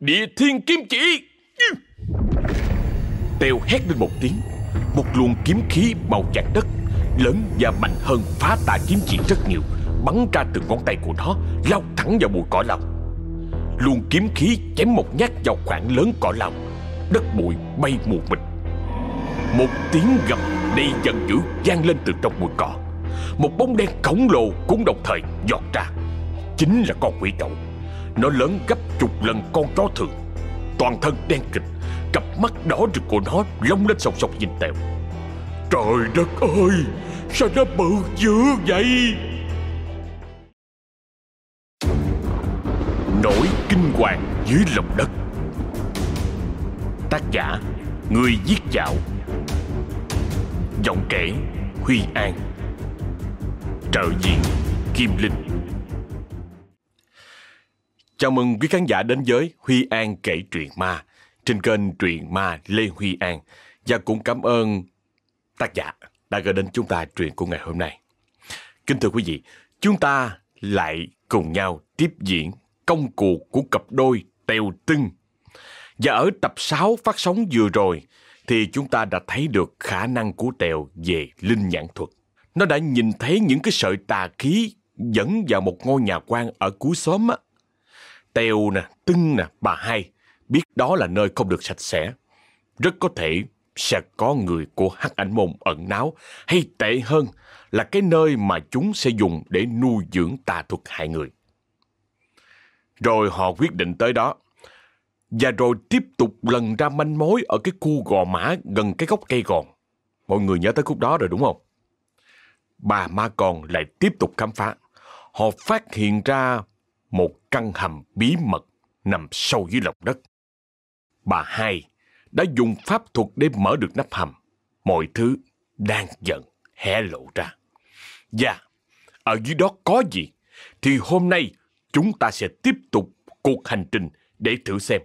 Địa thiên kiếm chỉ. Tèo hét lên một tiếng. Một luồng kiếm khí màu chạc đất, Lớn và mạnh hơn phá tà kiếm chỉ rất nhiều, Bắn ra từ ngón tay của nó, Lao thẳng vào bụi cỏ lòng Luồng kiếm khí chém một nhát vào khoảng lớn cỏ lòng Đất bụi bay mù mịt. Một tiếng gầm đầy giận dữ vang lên từ trong bụi cỏ. Một bóng đen khổng lồ cũng đồng thời giọt ra. Chính là con quỷ đậu nó lớn gấp chục lần con chó thường. Toàn thân đen kịch, Cặp mắt đỏ rực của nó lông lên sọc sọc nhìn Tèo. Trời đất ơi, Sao nó bự dữ vậy? Nỗi kinh hoàng dưới lòng đất. Tác giả, Người giết dạo. Giọng kể, Huy An. Trợ diện Kim Linh. Chào mừng quý khán giả đến với Huy An kể truyện ma trên kênh truyện ma Lê Huy An và cũng cảm ơn tác giả đã gửi đến chúng ta truyện của ngày hôm nay. Kính thưa quý vị, chúng ta lại cùng nhau tiếp diễn công cuộc của cặp đôi Tèo Tưng. Và ở tập 6 phát sóng vừa rồi thì chúng ta đã thấy được khả năng của Tèo về linh nhãn thuật. Nó đã nhìn thấy những cái sợi tà khí dẫn vào một ngôi nhà quan ở cuối xóm á. Tèo nè, Tưng nè, bà hai biết đó là nơi không được sạch sẽ. Rất có thể sẽ có người của hắc ảnh môn ẩn náu hay tệ hơn là cái nơi mà chúng sẽ dùng để nuôi dưỡng tà thuật hại người. Rồi họ quyết định tới đó. Và rồi tiếp tục lần ra manh mối ở cái khu gò mã gần cái gốc cây gòn. Mọi người nhớ tới khúc đó rồi đúng không? Bà ma còn lại tiếp tục khám phá. Họ phát hiện ra một căn hầm bí mật nằm sâu dưới lòng đất. Bà hai đã dùng pháp thuật để mở được nắp hầm. Mọi thứ đang dần hé lộ ra. Và ở dưới đó có gì thì hôm nay chúng ta sẽ tiếp tục cuộc hành trình để thử xem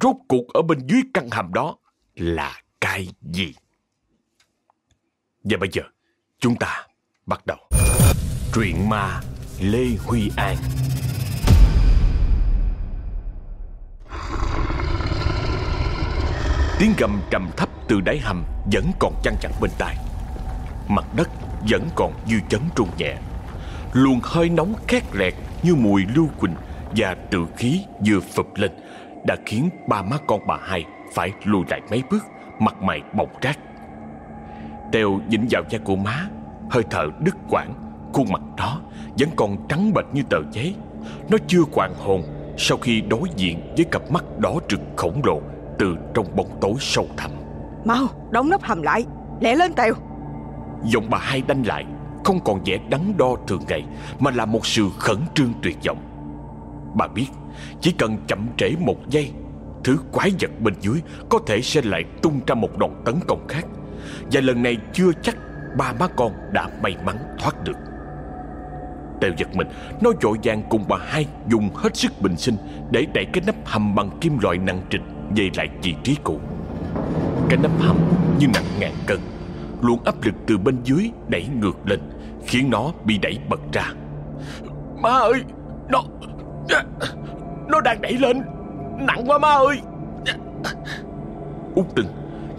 rốt cuộc ở bên dưới căn hầm đó là cái gì. Và bây giờ, chúng ta bắt đầu. Truyện ma Lê Huy An Tiếng gầm trầm thấp từ đáy hầm vẫn còn chăn chặt bên tai Mặt đất vẫn còn dư chấn trung nhẹ Luồng hơi nóng khét lẹt như mùi lưu quỳnh và tự khí vừa phập lên đã khiến ba má con bà hai phải lùi lại mấy bước, mặt mày bọc rác. Tèo nhìn vào da của má, hơi thở đứt quãng, khuôn mặt đó vẫn còn trắng bệch như tờ giấy. Nó chưa hoàn hồn sau khi đối diện với cặp mắt đỏ trực khổng lồ từ trong bóng tối sâu thẳm. Mau, đóng nắp hầm lại, lẹ lên Tèo. Giọng bà hai đanh lại, không còn vẻ đắn đo thường ngày mà là một sự khẩn trương tuyệt vọng. Bà biết chỉ cần chậm trễ một giây Thứ quái vật bên dưới Có thể sẽ lại tung ra một đòn tấn công khác Và lần này chưa chắc Ba má con đã may mắn thoát được Tèo giật mình Nó vội vàng cùng bà hai Dùng hết sức bình sinh Để đẩy cái nắp hầm bằng kim loại nặng trịch về lại vị trí cũ. Cái nắp hầm như nặng ngàn cân. Luồng áp lực từ bên dưới đẩy ngược lên, Khiến nó bị đẩy bật ra. Má ơi, Nó nó đang đẩy lên. Nặng quá má ơi. Út từng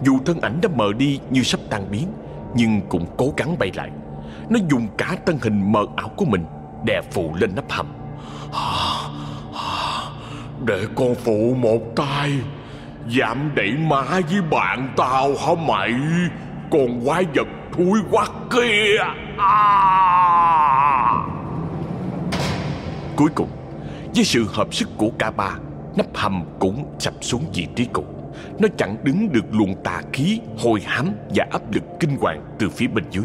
Dù thân ảnh đã mờ đi như sắp tan biến, Nhưng cũng cố gắng bay lại. Nó dùng cả thân hình mờ ảo của mình Đè phụ lên nắp hầm. À, à, để con phụ một tay Dám đẩy má với bạn tao hả mày? Còn quái vật thúi quá kia. À. Cuối cùng, với sự hợp sức của cả ba, Nắp hầm cũng sập xuống vị trí cũ. Nó chẳng đứng được luồng tà khí Hồi hám và áp lực kinh hoàng Từ phía bên dưới.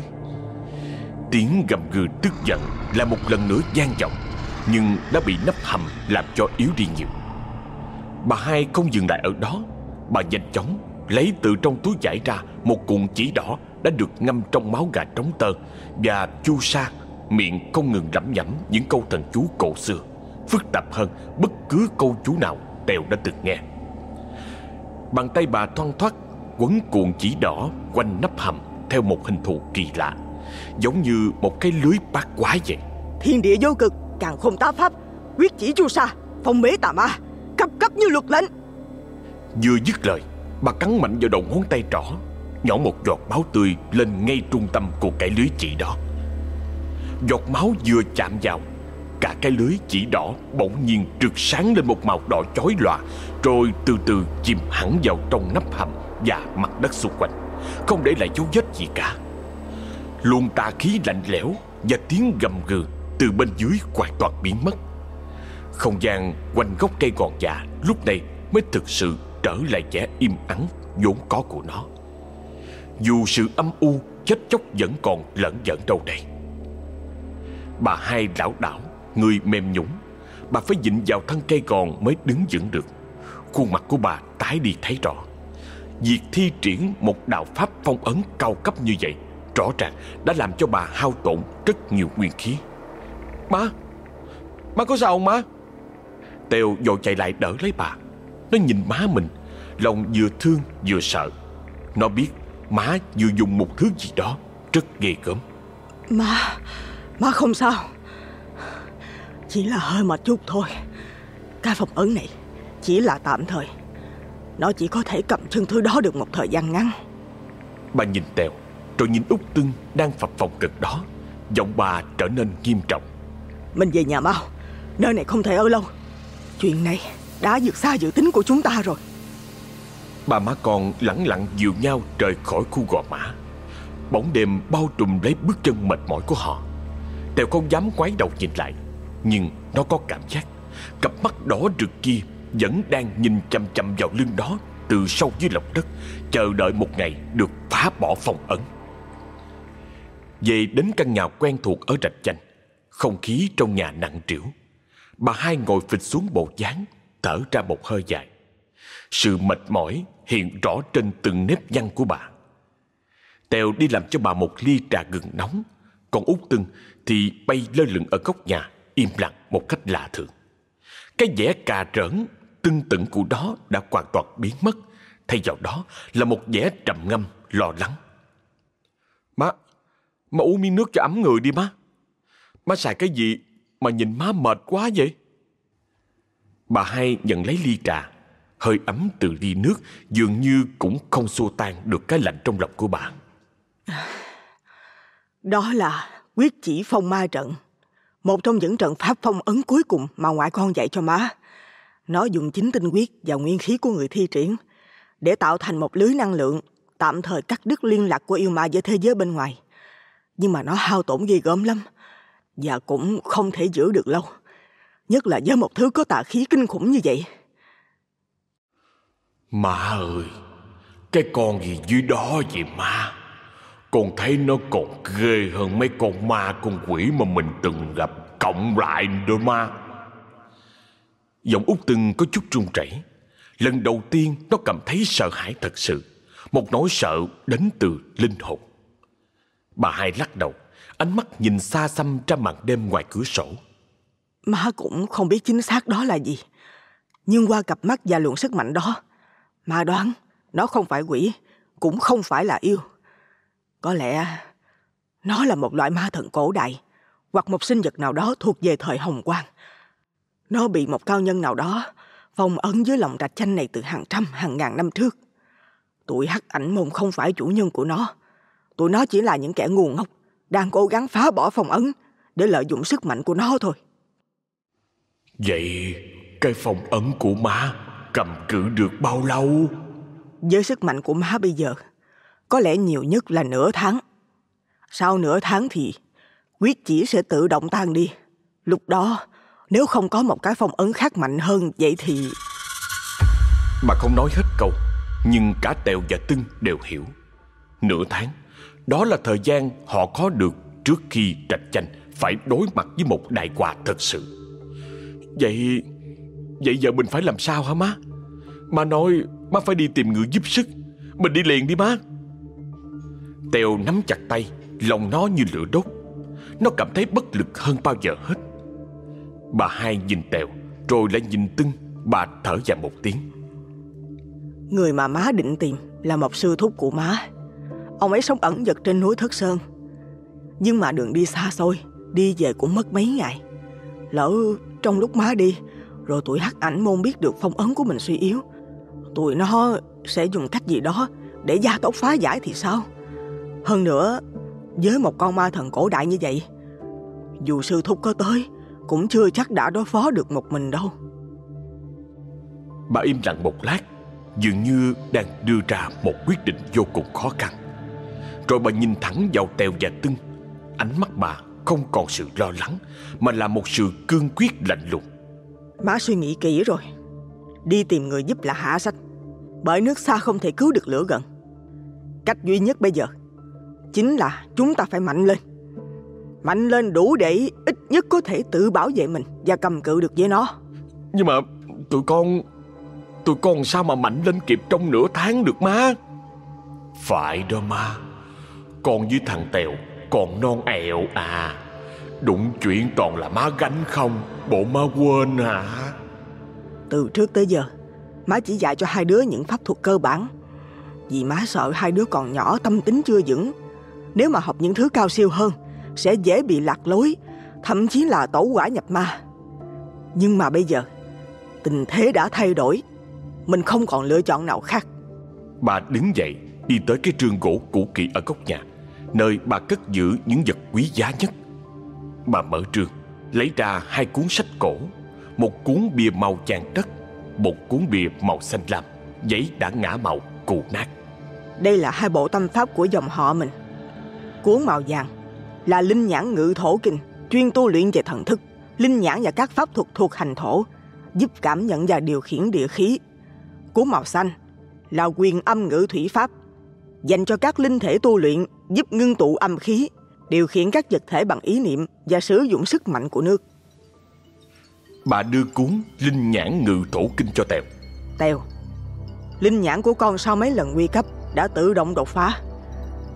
Tiếng gầm gừ tức giận Là một lần nữa gian vọng, Nhưng đã bị nắp hầm làm cho yếu đi nhiều. Bà hai không dừng lại ở đó Bà nhanh chóng lấy từ trong túi giải ra Một cuộn chỉ đỏ đã được ngâm trong máu gà trống tơ Và chu sa Miệng không ngừng lẩm nhẩm những câu thần chú cổ xưa phức tạp hơn bất cứ câu chú nào Tèo đã từng nghe. Bàn tay bà thoăn thoắt quấn cuộn chỉ đỏ quanh nắp hầm theo một hình thù kỳ lạ, giống như một cái lưới bát quái vậy. Thiên địa vô cực, càng không tá pháp, quyết chỉ chu sa, phong bế tà ma, cấp cấp như luật lệnh Vừa dứt lời, Bà cắn mạnh vào đầu ngón tay trỏ, Nhỏ một giọt máu tươi lên ngay trung tâm của cái lưới chỉ đó. Giọt máu vừa chạm vào, Cả cái lưới chỉ đỏ bỗng nhiên rực sáng lên một màu đỏ chói lòa, Rồi từ từ chìm hẳn vào trong nắp hầm và mặt đất xung quanh. Không để lại dấu vết gì cả. Luồng tà khí lạnh lẽo và tiếng gầm gừ từ bên dưới hoàn toàn biến mất. Không gian quanh gốc cây gòn già lúc này mới thực sự trở lại vẻ im ắng vốn có của nó. Dù sự âm u chết chóc vẫn còn lẫn giận đâu đây. Bà hai lão đảo Người mềm nhũng Bà phải dịnh vào thân cây gòn mới đứng vững được. Khuôn mặt của bà tái đi thấy rõ. Việc thi triển một đạo pháp phong ấn cao cấp như vậy Rõ ràng đã làm cho bà hao tổn rất nhiều nguyên khí. Má! Má có sao không má? Tèo vội chạy lại đỡ lấy bà Nó nhìn má mình Lòng vừa thương vừa sợ. Nó biết má vừa dùng một thứ gì đó Rất ghê gớm. Má Má không sao. Chỉ là hơi mệt chút thôi. Cái phong ấn này Chỉ là tạm thời. Nó chỉ có thể cầm chân thứ đó được một thời gian ngắn. Bà nhìn Tèo Rồi nhìn Út Tưng đang phập phòng gần đó. Giọng bà trở nên nghiêm trọng. Mình về nhà mau. Nơi này không thể ở lâu. Chuyện này đã vượt xa dự tính của chúng ta rồi. Ba má con lẳng lặng dịu nhau rời khỏi khu gò mã Bóng đêm bao trùm lấy bước chân mệt mỏi của họ. Tèo không dám quái đầu nhìn lại, Nhưng nó có cảm giác. Cặp mắt đỏ rực kia Vẫn đang nhìn chăm chăm vào lưng đó Từ sâu dưới lòng đất, Chờ đợi một ngày được phá bỏ phòng ấn. Về đến căn nhà quen thuộc ở rạch chanh, Không khí trong nhà nặng trĩu. Bà hai ngồi phịch xuống bộ dáng Thở ra một hơi dài. Sự mệt mỏi hiện rõ trên từng nếp nhăn của bà. Tèo đi làm cho bà một ly trà gừng nóng. Còn út tưng thì bay lơ lửng ở góc nhà, Im lặng một cách lạ thường. Cái vẻ cà rỡn, Tưng tửng của đó đã hoàn toàn biến mất. Thay vào đó là một vẻ trầm ngâm, lo lắng. Má Má uống miếng nước cho ấm người đi má. Má xài cái gì Mà nhìn má mệt quá vậy? Bà hai nhận lấy ly trà. Hơi ấm từ ly nước Dường như cũng không xua tan được cái lạnh trong lòng của bà. Đó là quyết chỉ phong ma trận. Một trong những trận pháp phong ấn cuối cùng Mà ngoại con dạy cho má. Nó dùng chính tinh quyết và nguyên khí của người thi triển Để tạo thành một lưới năng lượng Tạm thời cắt đứt liên lạc của yêu ma với thế giới bên ngoài. Nhưng mà nó hao tổn ghê gớm lắm Và cũng không thể giữ được lâu. Nhất là với một thứ có tà khí kinh khủng như vậy. Má ơi, Cái con gì dưới đó vậy má Con thấy nó còn ghê hơn mấy con ma con quỷ mà mình từng gặp Cộng lại đôi ma. Giọng út từng có chút run rẩy. Lần đầu tiên nó cảm thấy sợ hãi thật sự. Một nỗi sợ đến từ linh hồn. Bà hai lắc đầu, Ánh mắt nhìn xa xăm ra màn đêm ngoài cửa sổ. Má cũng không biết chính xác đó là gì. Nhưng qua cặp mắt và luồng sức mạnh đó, má đoán Nó không phải quỷ, Cũng không phải là yêu. Có lẽ Nó là một loại ma thần cổ đại, Hoặc một sinh vật nào đó thuộc về thời Hồng Quang. Nó bị một cao nhân nào đó Phong ấn dưới lòng rạch chanh này từ hàng trăm, hàng ngàn năm trước. Tụi hắc ảnh môn không phải chủ nhân của nó. Tụi nó chỉ là những kẻ ngu ngốc, Đang cố gắng phá bỏ phong ấn Để lợi dụng sức mạnh của nó thôi. Vậy cái phong ấn của má cầm cự được bao lâu? Với sức mạnh của má bây giờ, có lẽ nhiều nhất là nửa tháng. Sau nửa tháng thì quyết chỉ sẽ tự động tan đi. Lúc đó, nếu không có một cái phong ấn khác mạnh hơn vậy thì... Bà không nói hết câu, nhưng cả Tèo và Tưng đều hiểu. Nửa tháng, đó là thời gian họ có được trước khi trạch chanh phải đối mặt với một đại quả thật sự. Vậy Vậy giờ mình phải làm sao hả má? Má nói má phải đi tìm người giúp sức. Mình đi liền đi má. Tèo nắm chặt tay, Lòng nó như lửa đốt. Nó cảm thấy bất lực hơn bao giờ hết. Bà hai nhìn Tèo, Rồi lại nhìn Tưng. Bà thở dài một tiếng. Người mà má định tìm Là một sư thúc của má. Ông ấy sống ẩn giật trên núi Thất Sơn. Nhưng mà đường đi xa xôi, Đi về cũng mất mấy ngày. Lỡ trong lúc má đi. Rồi tụi hắc ảnh môn biết được phong ấn của mình suy yếu. Tụi nó sẽ dùng cách gì đó Để gia tốc phá giải thì sao? Hơn nữa, Với một con ma thần cổ đại như vậy, Dù sư thúc có tới, Cũng chưa chắc đã đối phó được một mình đâu. Bà im lặng một lát, Dường như đang đưa ra một quyết định vô cùng khó khăn. Rồi bà nhìn thẳng vào Tèo và Tưng, Ánh mắt bà không còn sự lo lắng Mà là một sự cương quyết lạnh lùng. Má suy nghĩ kỹ rồi. Đi tìm người giúp là hạ sách Bởi nước xa không thể cứu được lửa gần. Cách duy nhất bây giờ Chính là chúng ta phải mạnh lên. Mạnh lên đủ để ít nhất có thể tự bảo vệ mình Và cầm cự được với nó. Nhưng mà tụi con Tụi con sao mà mạnh lên kịp trong nửa tháng được má? Phải đó má. Con với thằng Tèo còn non ẹo à. Đụng chuyện toàn là má gánh không Bộ má quên hả? Từ trước tới giờ Má chỉ dạy cho hai đứa những pháp thuật cơ bản. Vì má sợ hai đứa còn nhỏ tâm tính chưa vững. Nếu mà học những thứ cao siêu hơn Sẽ dễ bị lạc lối Thậm chí là tẩu quả nhập ma. Nhưng mà bây giờ Tình thế đã thay đổi. Mình không còn lựa chọn nào khác. Bà đứng dậy Đi tới cái trường gỗ cũ kỹ ở góc nhà Nơi bà cất giữ những vật quý giá nhất. Bà mở trường Lấy ra hai cuốn sách cổ, Một cuốn bìa màu vàng đất Một cuốn bìa màu xanh lam, Giấy đã ngã màu cụ nát. Đây là hai bộ tâm pháp của dòng họ mình. Cuốn màu vàng Là linh nhãn ngự thổ kinh, Chuyên tu luyện về thần thức, Linh nhãn và các pháp thuật thuộc hành thổ, Giúp cảm nhận và điều khiển địa khí. Cuốn màu xanh Là quyền âm ngữ thủy pháp, Dành cho các linh thể tu luyện. Giúp ngưng tụ âm khí điều khiển các vật thể bằng ý niệm và sử dụng sức mạnh của nước. Bà đưa cuốn Linh Nhãn Ngự Thổ Kinh cho Tèo. Tèo, Linh Nhãn của con sau mấy lần nguy cấp đã tự động đột phá.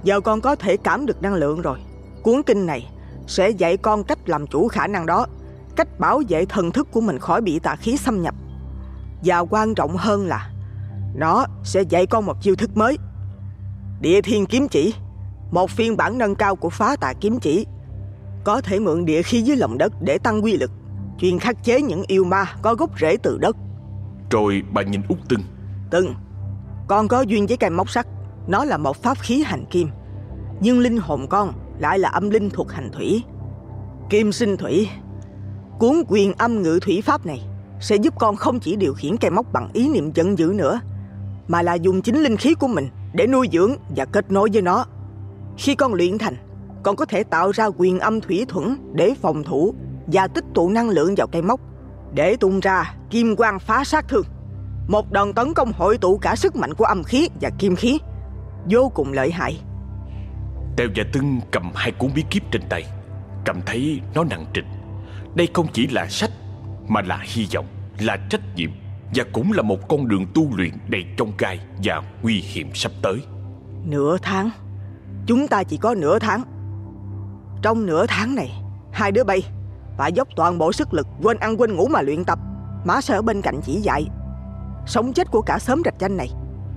Giờ con có thể cảm được năng lượng rồi. Cuốn kinh này sẽ dạy con cách làm chủ khả năng đó, cách bảo vệ thần thức của mình khỏi bị tà khí xâm nhập. Và quan trọng hơn là nó sẽ dạy con một chiêu thức mới. Địa thiên kiếm chỉ một phiên bản nâng cao của phá tà kiếm chỉ. Có thể mượn địa khí dưới lòng đất để tăng quy lực Chuyên khắc chế những yêu ma có gốc rễ từ đất. Rồi bà nhìn út Tưng. Tưng Con có duyên với cây móc sắt. Nó là một pháp khí hành kim. Nhưng linh hồn con lại là âm linh thuộc hành thủy. Kim sinh thủy Cuốn quyền âm ngự thủy pháp này Sẽ giúp con không chỉ điều khiển cây móc bằng ý niệm giận dữ nữa Mà là dùng chính linh khí của mình Để nuôi dưỡng và kết nối với nó khi con luyện thành, con có thể tạo ra quyền âm thủy thuẫn để phòng thủ và tích tụ năng lượng vào cây móc để tung ra kim quang phá sát thương. Một đòn tấn công hội tụ cả sức mạnh của âm khí và kim khí, vô cùng lợi hại. Tèo và Tưng cầm hai cuốn bí kíp trên tay, cảm thấy nó nặng trịch. Đây không chỉ là sách mà là hy vọng, là trách nhiệm và cũng là một con đường tu luyện đầy trông gai và nguy hiểm sắp tới. Nửa tháng Chúng ta chỉ có nửa tháng. Trong nửa tháng này, Hai đứa bay Phải dốc toàn bộ sức lực Quên ăn quên ngủ mà luyện tập. Má sẽ ở bên cạnh chỉ dạy. Sống chết của cả xóm rạch chanh này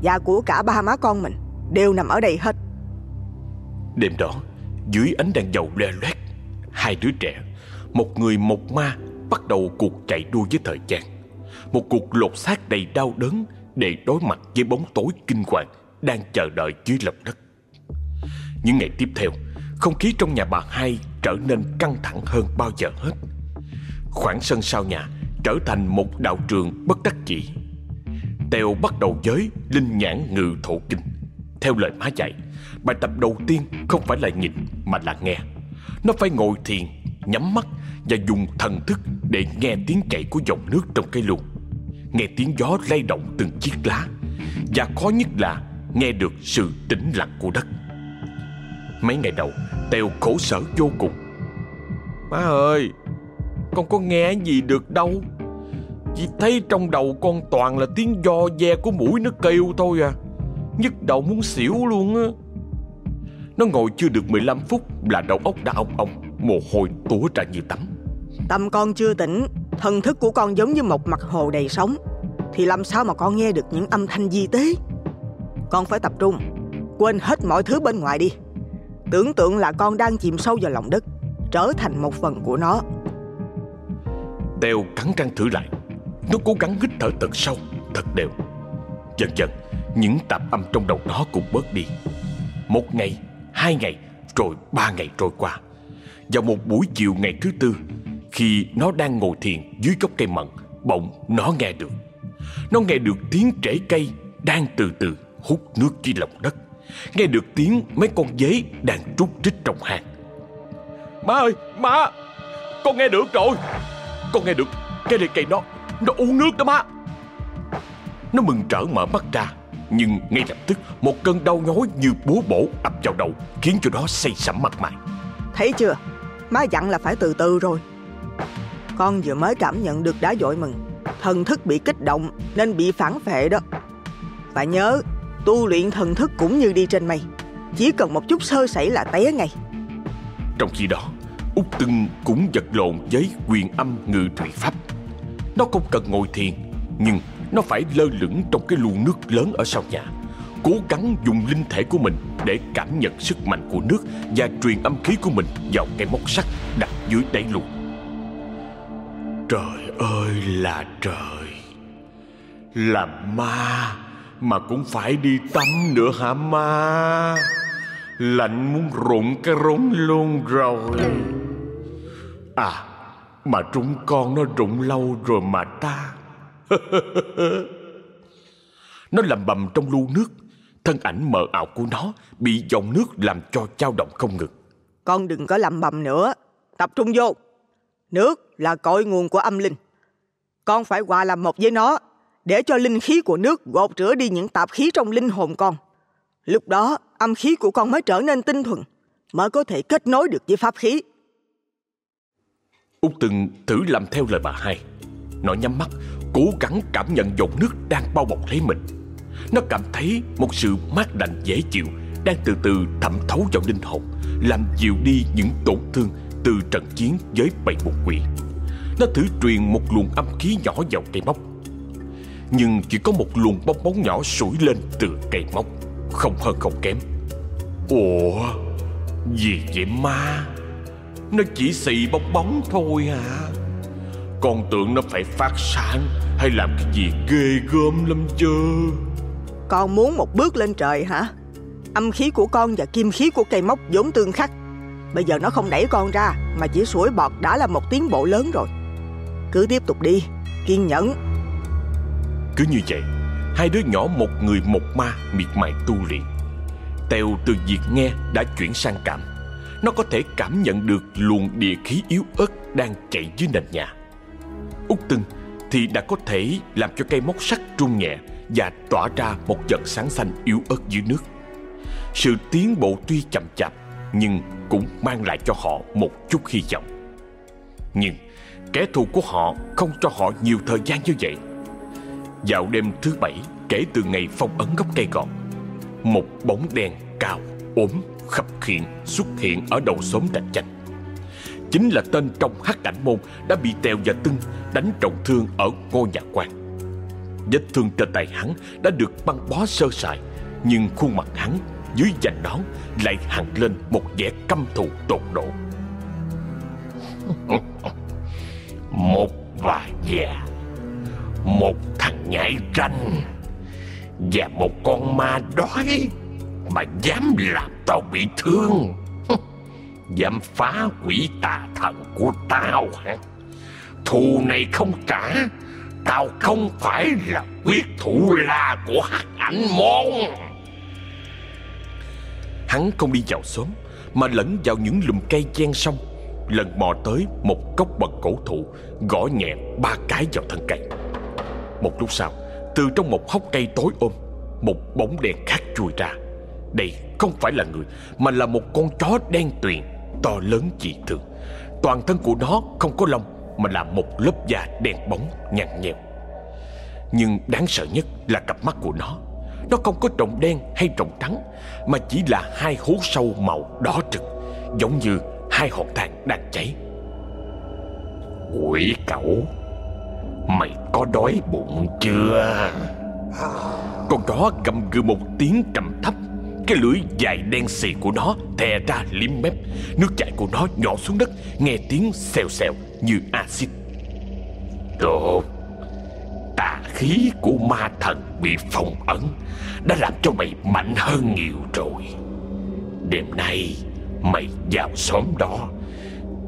Và của cả ba má con mình Đều nằm ở đây hết. Đêm đó, Dưới ánh đèn dầu le loét, Hai đứa trẻ, Một người một ma, Bắt đầu cuộc chạy đua với thời gian. Một cuộc lột xác đầy đau đớn Để đối mặt với bóng tối kinh hoàng Đang chờ đợi dưới lòng đất những ngày tiếp theo Không khí trong nhà bà hai trở nên căng thẳng hơn bao giờ hết. Khoảng sân sau nhà trở thành một đạo trường bất đắc dĩ. Tèo bắt đầu giới Linh Nhãn Ngự Thổ Kinh Theo lời má dạy Bài tập đầu tiên không phải là nhìn mà là nghe. Nó phải ngồi thiền, nhắm mắt Và dùng thần thức để nghe tiếng chảy của dòng nước trong cây luồng. Nghe tiếng gió lay động từng chiếc lá Và khó nhất là nghe được sự tĩnh lặng của đất. Mấy ngày đầu, Tèo khổ sở vô cùng. Má ơi, Con có nghe gì được đâu. Chỉ thấy trong đầu con toàn là tiếng do ve của mũi nó kêu thôi à. Nhức đầu muốn xỉu luôn á. Nó ngồi chưa được 15 phút Là đầu óc đã ong ong, Mồ hôi túa ra như tắm. Tâm con chưa tỉnh, Thần thức của con giống như một mặt hồ đầy sóng. Thì làm sao mà con nghe được những âm thanh di tế? Con phải tập trung, Quên hết mọi thứ bên ngoài đi. Tưởng tượng là con đang chìm sâu vào lòng đất Trở thành một phần của nó. Tèo cắn răng thử lại. Nó cố gắng hít thở thật sâu, thật đều. Dần dần Những tạp âm trong đầu nó cũng bớt đi. Một ngày, hai ngày Rồi ba ngày trôi qua. Vào một buổi chiều ngày thứ tư Khi nó đang ngồi thiền dưới gốc cây mận Bỗng nó nghe được. Nó nghe được tiếng trễ cây Đang từ từ hút nước dưới lòng đất. Nghe được tiếng mấy con dế đang trút rít trong hang. Má ơi, má! Con nghe được rồi. Con nghe được cái này cây nó Nó uống nước đó má. Nó mừng trở mở mắt ra Nhưng ngay lập tức một cơn đau nhói như búa bổ ập vào đầu Khiến cho nó say sẩm mặt mày Thấy chưa? Má dặn là phải từ từ rồi. Con vừa mới cảm nhận được đá dội mừng. Thần thức bị kích động Nên bị phản phệ đó. Và nhớ Tu luyện thần thức cũng như đi trên mây. Chỉ cần một chút sơ sẩy là té ngay. Trong khi đó Út Tưng cũng vật lộn với quyền âm ngự thủy pháp. Nó không cần ngồi thiền, Nhưng nó phải lơ lửng trong cái lu nước lớn ở sau nhà, Cố gắng dùng linh thể của mình Để cảm nhận sức mạnh của nước Và truyền âm khí của mình vào cái móc sắt đặt dưới đáy lu Trời ơi là trời, Là ma. Mà cũng phải đi tắm nữa hả ma? Lạnh muốn rụng cái rốn luôn rồi. À Mà trúng con nó rụng lâu rồi mà ta. Nó làm bầm trong lu nước. Thân ảnh mờ ảo của nó Bị dòng nước làm cho trao động không ngừng. Con đừng có làm bầm nữa. Tập trung vô. Nước là cội nguồn của âm linh. Con phải hòa làm một với nó. Để cho linh khí của nước gột rửa đi những tạp khí trong linh hồn con. Lúc đó, âm khí của con mới trở nên tinh thuần, Mới có thể kết nối được với pháp khí. Úc từng thử làm theo lời bà hai. Nó nhắm mắt, Cố gắng cảm nhận dòng nước đang bao bọc lấy mình. Nó cảm thấy một sự mát lạnh dễ chịu Đang từ từ thẩm thấu vào linh hồn, Làm dịu đi những tổn thương Từ trận chiến với bầy bột quỷ. Nó thử truyền một luồng âm khí nhỏ vào cây móc nhưng chỉ có một luồng bong bóng nhỏ sủi lên từ cây móc. Không hơn không kém. Ủa? Gì vậy ma Nó chỉ xì bong bóng thôi hả? Con tưởng nó phải phát sáng Hay làm cái gì ghê gớm lắm chứ. Con muốn một bước lên trời hả? Âm khí của con và kim khí của cây móc vốn tương khắc. Bây giờ nó không đẩy con ra, Mà chỉ sủi bọt đã là một tiến bộ lớn rồi. Cứ tiếp tục đi, Kiên nhẫn. Cứ như vậy, Hai đứa nhỏ một người một ma miệt mài tu luyện. Tèo từ việc nghe đã chuyển sang cảm. Nó có thể cảm nhận được luồng địa khí yếu ớt đang chạy dưới nền nhà. Út Tưng thì đã có thể làm cho cây móc sắt trung nhẹ Và tỏa ra một dần sáng xanh yếu ớt dưới nước. Sự tiến bộ tuy chậm chạp, Nhưng cũng mang lại cho họ một chút hy vọng. Nhưng kẻ thù của họ không cho họ nhiều thời gian như vậy vào đêm thứ bảy kể từ ngày phong ấn gốc cây gọt Một bóng đen cao, ốm, khập khiện xuất hiện ở đầu xóm rạch chanh Chính là tên trong hắc cảnh môn đã bị Tèo và Tưng đánh trọng thương ở ngôi nhà quan. Vết thương trên tay hắn đã được băng bó sơ sài Nhưng khuôn mặt hắn dưới dành nón lại hằn lên một vẻ căm thù tột độ. Một bà già một thằng nhảy ranh Và một con ma đói Mà dám làm tao bị thương. Dám phá quỷ tà thần của tao hả? Thù này không trả, Tao không phải là quyết thủ la của hắc ảnh môn. Hắn không đi vào xóm, Mà lẫn vào những lùm cây chen sông. Lần mò tới một gốc bậc cổ thụ, Gõ nhẹ ba cái vào thân cây một lúc sau, Từ trong một hốc cây tối ôm Một bóng đèn khác chui ra. Đây không phải là người, Mà là một con chó đen tuyền, To lớn dị thường. Toàn thân của nó không có lông, Mà là một lớp da đen bóng nhăn nhèo Nhưng đáng sợ nhất là cặp mắt của nó. Nó không có trồng đen hay trồng trắng, Mà chỉ là hai hố sâu màu đỏ trực, Giống như hai hòn than đang cháy. Quỷ cẩu! Mày có đói bụng chưa? Con chó gầm gừ một tiếng trầm thấp. Cái lưỡi dài đen xì của nó thè ra liếm mép. Nước chảy của nó nhỏ xuống đất, Nghe tiếng xèo xèo như axit. Tốt. Tà khí của ma thần bị phong ấn Đã làm cho mày mạnh hơn nhiều rồi. Đêm nay, mày vào xóm đó,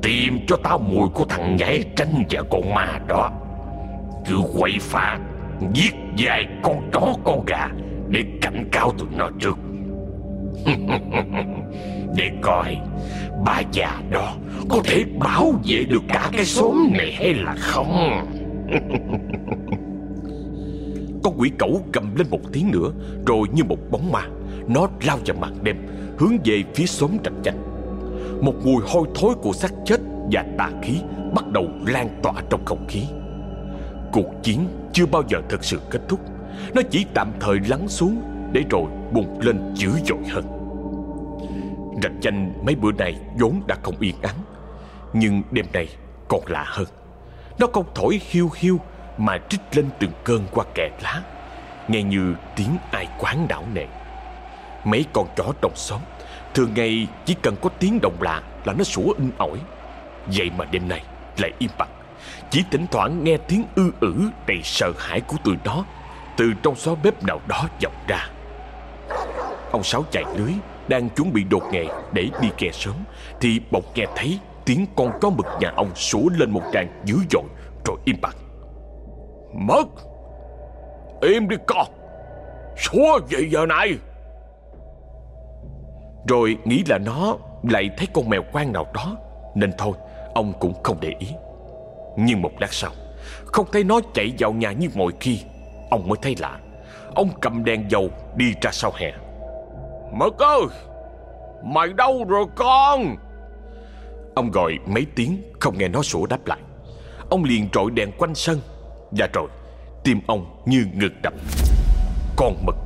Tìm cho tao mùi của thằng nhảy tranh và con ma đó. Cứ quậy phá, Giết vài con chó, con gà Để cảnh cáo tụi nó trước. Để coi Bà già đó Có thể bảo vệ được cả cái xóm này hay là không? Con quỷ cẩu gầm lên một tiếng nữa, Rồi như một bóng ma, Nó lao vào màn đêm, Hướng về phía xóm trạch chanh. Một mùi hôi thối của xác chết Và tà khí Bắt đầu lan tỏa trong không khí. Cuộc chiến chưa bao giờ thực sự kết thúc. Nó chỉ tạm thời lắng xuống Để rồi bùng lên dữ dội hơn. Rạch chanh mấy bữa nay vốn đã không yên ắng, Nhưng đêm nay còn lạ hơn. Nó không thổi hiu hiu Mà trích lên từng cơn qua kẽ lá, Nghe như tiếng ai quán đảo nệ. Mấy con chó trong xóm, Thường ngày chỉ cần có tiếng động lạ Là nó sủa in ỏi. Vậy mà đêm nay lại im bặt. Chỉ thỉnh thoảng nghe tiếng ư ử Đầy sợ hãi của tụi nó, Từ trong xó bếp nào đó vọng ra. Ông Sáu chạy lưới, Đang chuẩn bị đột nghề để đi kè sớm, Thì bỗng nghe thấy tiếng con chó mực nhà ông sủa lên một tràng dữ dội Rồi im bặt. Mất! Im đi con! Sủa gì giờ này? Rồi nghĩ là nó lại thấy con mèo quan nào đó, Nên thôi, ông cũng không để ý. Nhưng một lát sau. Không thấy nó chạy vào nhà như mọi khi, Ông mới thấy lạ. Ông cầm đèn dầu đi ra sau hè. Mực ơi, Mày đâu rồi con? Ông gọi mấy tiếng, không nghe nó sủa đáp lại. Ông liền trội đèn quanh sân, Và rồi tim ông như ngực đập. Con mực,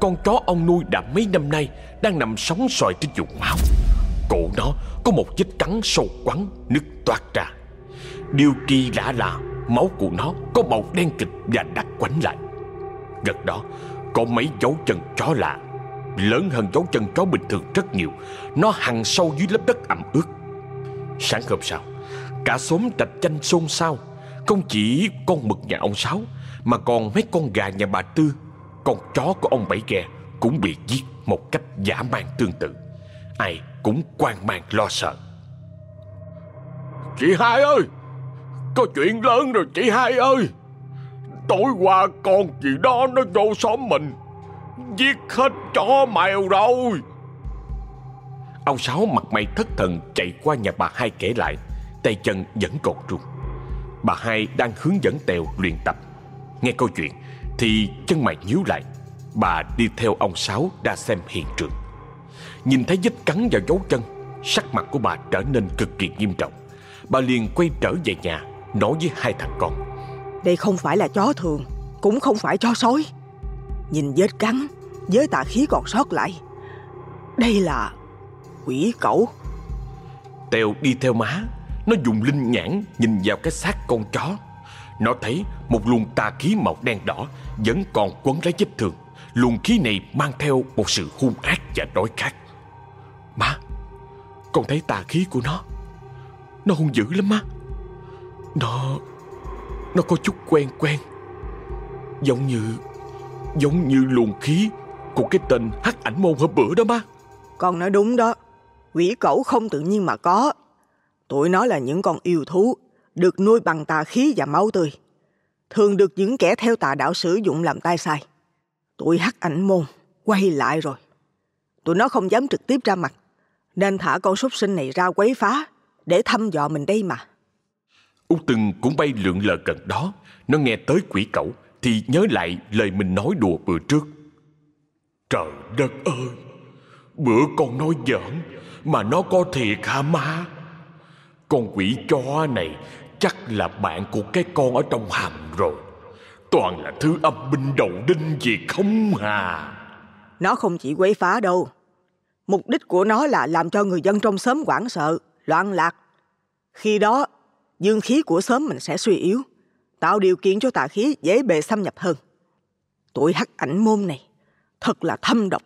Con chó ông nuôi đã mấy năm nay Đang nằm sóng xoài trên vùng máu. Cổ nó có một vết cắn sâu quắn, Nứt toát ra. Điều kỳ lạ là Máu của nó có màu đen kịch và đặc quánh lại. Gần đó, Có mấy dấu chân chó lạ. Lớn hơn dấu chân chó bình thường rất nhiều. Nó hằn sâu dưới lớp đất ẩm ướt. Sáng hôm sau, Cả xóm trạch chanh xôn xao. Không chỉ con mực nhà ông Sáu, Mà còn mấy con gà nhà bà Tư. Con chó của ông Bảy Ghe Cũng bị giết một cách giả man tương tự. Ai cũng quan mang lo sợ. Chị hai ơi! Có chuyện lớn rồi chị hai ơi. Tối qua con gì đó nó vô xóm mình, Giết hết chó mèo rồi. Ông Sáu mặt mày thất thần chạy qua nhà bà hai kể lại, Tay chân vẫn còn run Bà hai đang hướng dẫn Tèo luyện tập. Nghe câu chuyện Thì chân mày nhíu lại, Bà đi theo ông Sáu ra xem hiện trường. Nhìn thấy vết cắn vào dấu chân, Sắc mặt của bà trở nên cực kỳ nghiêm trọng. Bà liền quay trở về nhà Nói với hai thằng con. Đây không phải là chó thường Cũng không phải chó sói. Nhìn vết cắn Với tà khí còn sót lại. Đây là quỷ cẩu. Tèo đi theo má Nó dùng linh nhãn nhìn vào cái xác con chó. Nó thấy một luồng tà khí màu đen đỏ Vẫn còn quấn lấy vết thương. Luồng khí này mang theo một sự hung ác và đói khát. Má Con thấy tà khí của nó. Nó hung dữ lắm má nó Nó có chút quen quen. Giống như Giống như luồng khí Của cái tên hắc ảnh môn hôm bữa đó má. Con nói đúng đó. Quỷ cẩu không tự nhiên mà có. Tụi nó là những con yêu thú, Được nuôi bằng tà khí và máu tươi. Thường được những kẻ theo tà đạo sử dụng làm tay sai. Tụi hắc ảnh môn Quay lại rồi. Tụi nó không dám trực tiếp ra mặt, Nên thả con súc sinh này ra quấy phá Để thăm dò mình đây mà. Út Từng cũng bay lượn lờ gần đó. Nó nghe tới quỷ cẩu Thì nhớ lại lời mình nói đùa bữa trước. Trời đất ơi! Bữa con nói giỡn Mà nó có thiệt hả má? Con quỷ chó này Chắc là bạn của cái con ở trong hầm rồi. Toàn là thứ âm binh đầu đinh gì không hà. Nó không chỉ quấy phá đâu. Mục đích của nó là làm cho người dân trong xóm quảng sợ, loạn lạc. Khi đó, dương khí của xóm mình sẽ suy yếu, tạo điều kiện cho tà khí dễ bề xâm nhập hơn. Tuổi hắc ảnh môn này thật là thâm độc.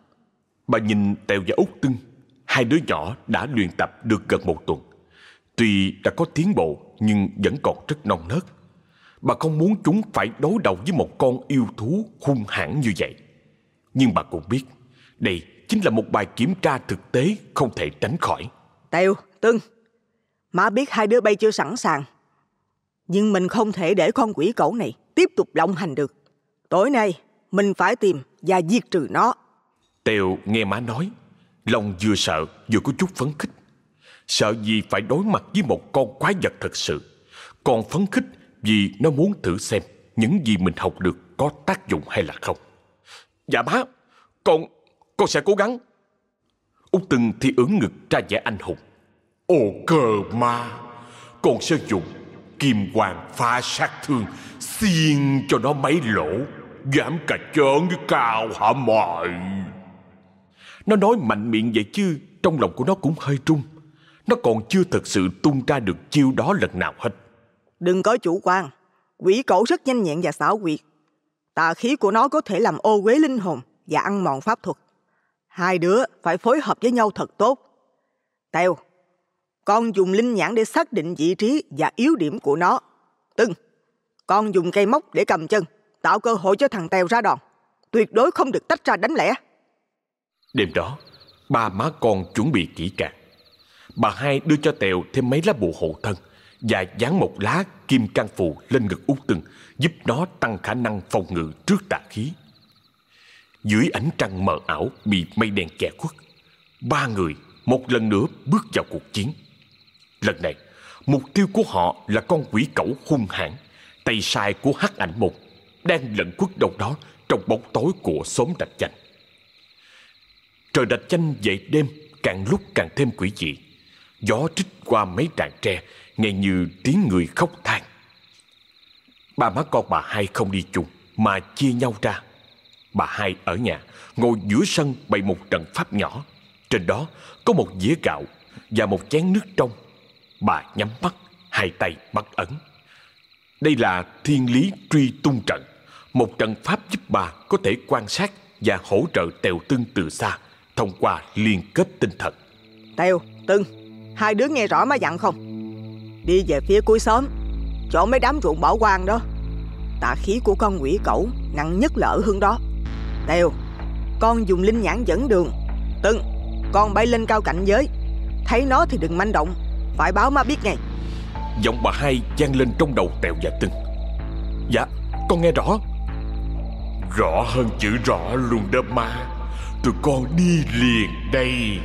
Bà nhìn Tèo và Út Tưng Hai đứa nhỏ đã luyện tập được gần một tuần Tuy đã có tiến bộ Nhưng vẫn còn rất non nớt Bà không muốn chúng phải đối đầu với một con yêu thú hung hãn như vậy. Nhưng bà cũng biết, đây chính là một bài kiểm tra thực tế không thể tránh khỏi. Tèo, Tưng, má biết hai đứa bay chưa sẵn sàng. Nhưng mình không thể để con quỷ cẩu này tiếp tục lộng hành được. Tối nay, mình phải tìm và diệt trừ nó. Tèo nghe má nói, lòng vừa sợ vừa có chút phấn khích. Sợ gì phải đối mặt với một con quái vật thật sự. Còn phấn khích vì nó muốn thử xem những gì mình học được có tác dụng hay là không. Dạ má, con, con sẽ cố gắng. Út Từng thì ứng ngực ra vẻ anh hùng. Ồ cờ ma, con sẽ dùng kim hoàng pha sát thương xiên cho nó mấy lỗ, giảm cả chớn với cao hả mọi Nó nói mạnh miệng vậy chứ trong lòng của nó cũng hơi trung. Nó còn chưa thật sự tung ra được chiêu đó lần nào hết. Đừng có chủ quan. Quỷ cổ rất nhanh nhẹn và xảo quyệt. Tà khí của nó có thể làm ô uế linh hồn và ăn mòn pháp thuật. Hai đứa phải phối hợp với nhau thật tốt. Tèo, con dùng linh nhãn để xác định vị trí và yếu điểm của nó. Từng. con dùng cây móc để cầm chân, tạo cơ hội cho thằng Tèo ra đòn. Tuyệt đối không được tách ra đánh lẻ. Đêm đó, ba má con chuẩn bị kỹ càng. Bà hai đưa cho Tèo thêm mấy lá bùa hộ thân và dán một lá kim can phù lên ngực út tưng giúp nó tăng khả năng phòng ngự trước tà khí. Dưới ánh trăng mờ ảo bị mây đen che khuất, ba người một lần nữa bước vào cuộc chiến. Lần này, mục tiêu của họ là con quỷ cẩu hung hãn, tay sai của hắc ảnh một, đang lẩn khuất đâu đó trong bóng tối của xóm rạch chanh. Trời rạch chanh dậy đêm càng lúc càng thêm quỷ dị. Gió trích qua mấy tràng tre, nghe như tiếng người khóc than. Ba má con bà hai không đi chung, mà chia nhau ra. Bà hai ở nhà, ngồi giữa sân bày một trận pháp nhỏ. Trên đó có một dĩa gạo và một chén nước trong. Bà nhắm mắt, hai tay bắt ấn. Đây là thiên lý truy tung trận, một trận pháp giúp bà có thể quan sát và hỗ trợ tèo tưng từ xa thông qua liên kết tinh thần. Tèo, Tưng, hai đứa nghe rõ má dặn không? Đi về phía cuối xóm, chỗ mấy đám ruộng bỏ quang đó. Tà khí của con quỷ cẩu nặng nhất là ở hướng đó. Tèo, con dùng linh nhãn dẫn đường. Tưng, con bay lên cao cảnh giới. Thấy nó thì đừng manh động, phải báo má biết ngay. Giọng bà hai vang lên trong đầu tèo và tưng. Dạ, con nghe rõ. Rõ hơn chữ rõ luôn đó ma. Tụi con đi liền đây.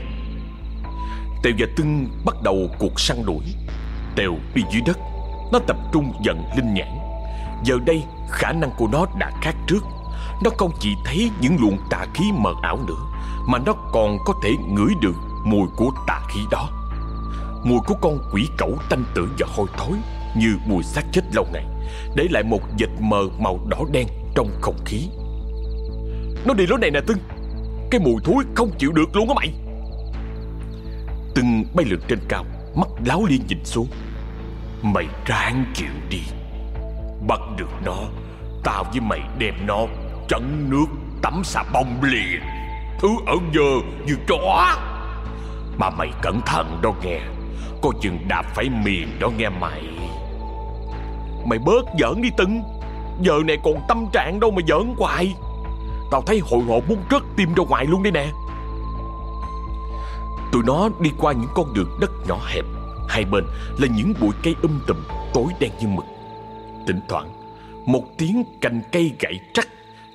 Tèo và Tưng bắt đầu cuộc săn đuổi. Tèo đi dưới đất, nó tập trung giận linh nhãn. Giờ đây khả năng của nó đã khác trước. Nó không chỉ thấy những luồng tà khí mờ ảo nữa, mà nó còn có thể ngửi được mùi của tà khí đó. Mùi của con quỷ cẩu tanh tử và hôi thối như mùi xác chết lâu ngày, để lại một dịch mờ màu đỏ đen trong không khí. Nó đi lối này nè Tưng, cái mùi thối không chịu được luôn á mày. Tưng bay lượn trên cao, mắt láo liên nhìn xuống. Mày ráng chịu đi Bắt được nó Tao với mày đem nó Chấn nước tắm xà bông liền Thứ ở giờ như chó Mà mày cẩn thận đó nghe có chừng đạp phải miền đó nghe mày. Mày bớt giỡn đi Tưng Giờ này còn tâm trạng đâu mà giỡn hoài. Tao thấy hồi hộp muốn rớt tim ra ngoài luôn đây nè. Tụi nó đi qua những con đường đất nhỏ hẹp. Hai bên là những bụi cây um tùm, tối đen như mực. Thỉnh thoảng, Một tiếng cành cây gãy trắc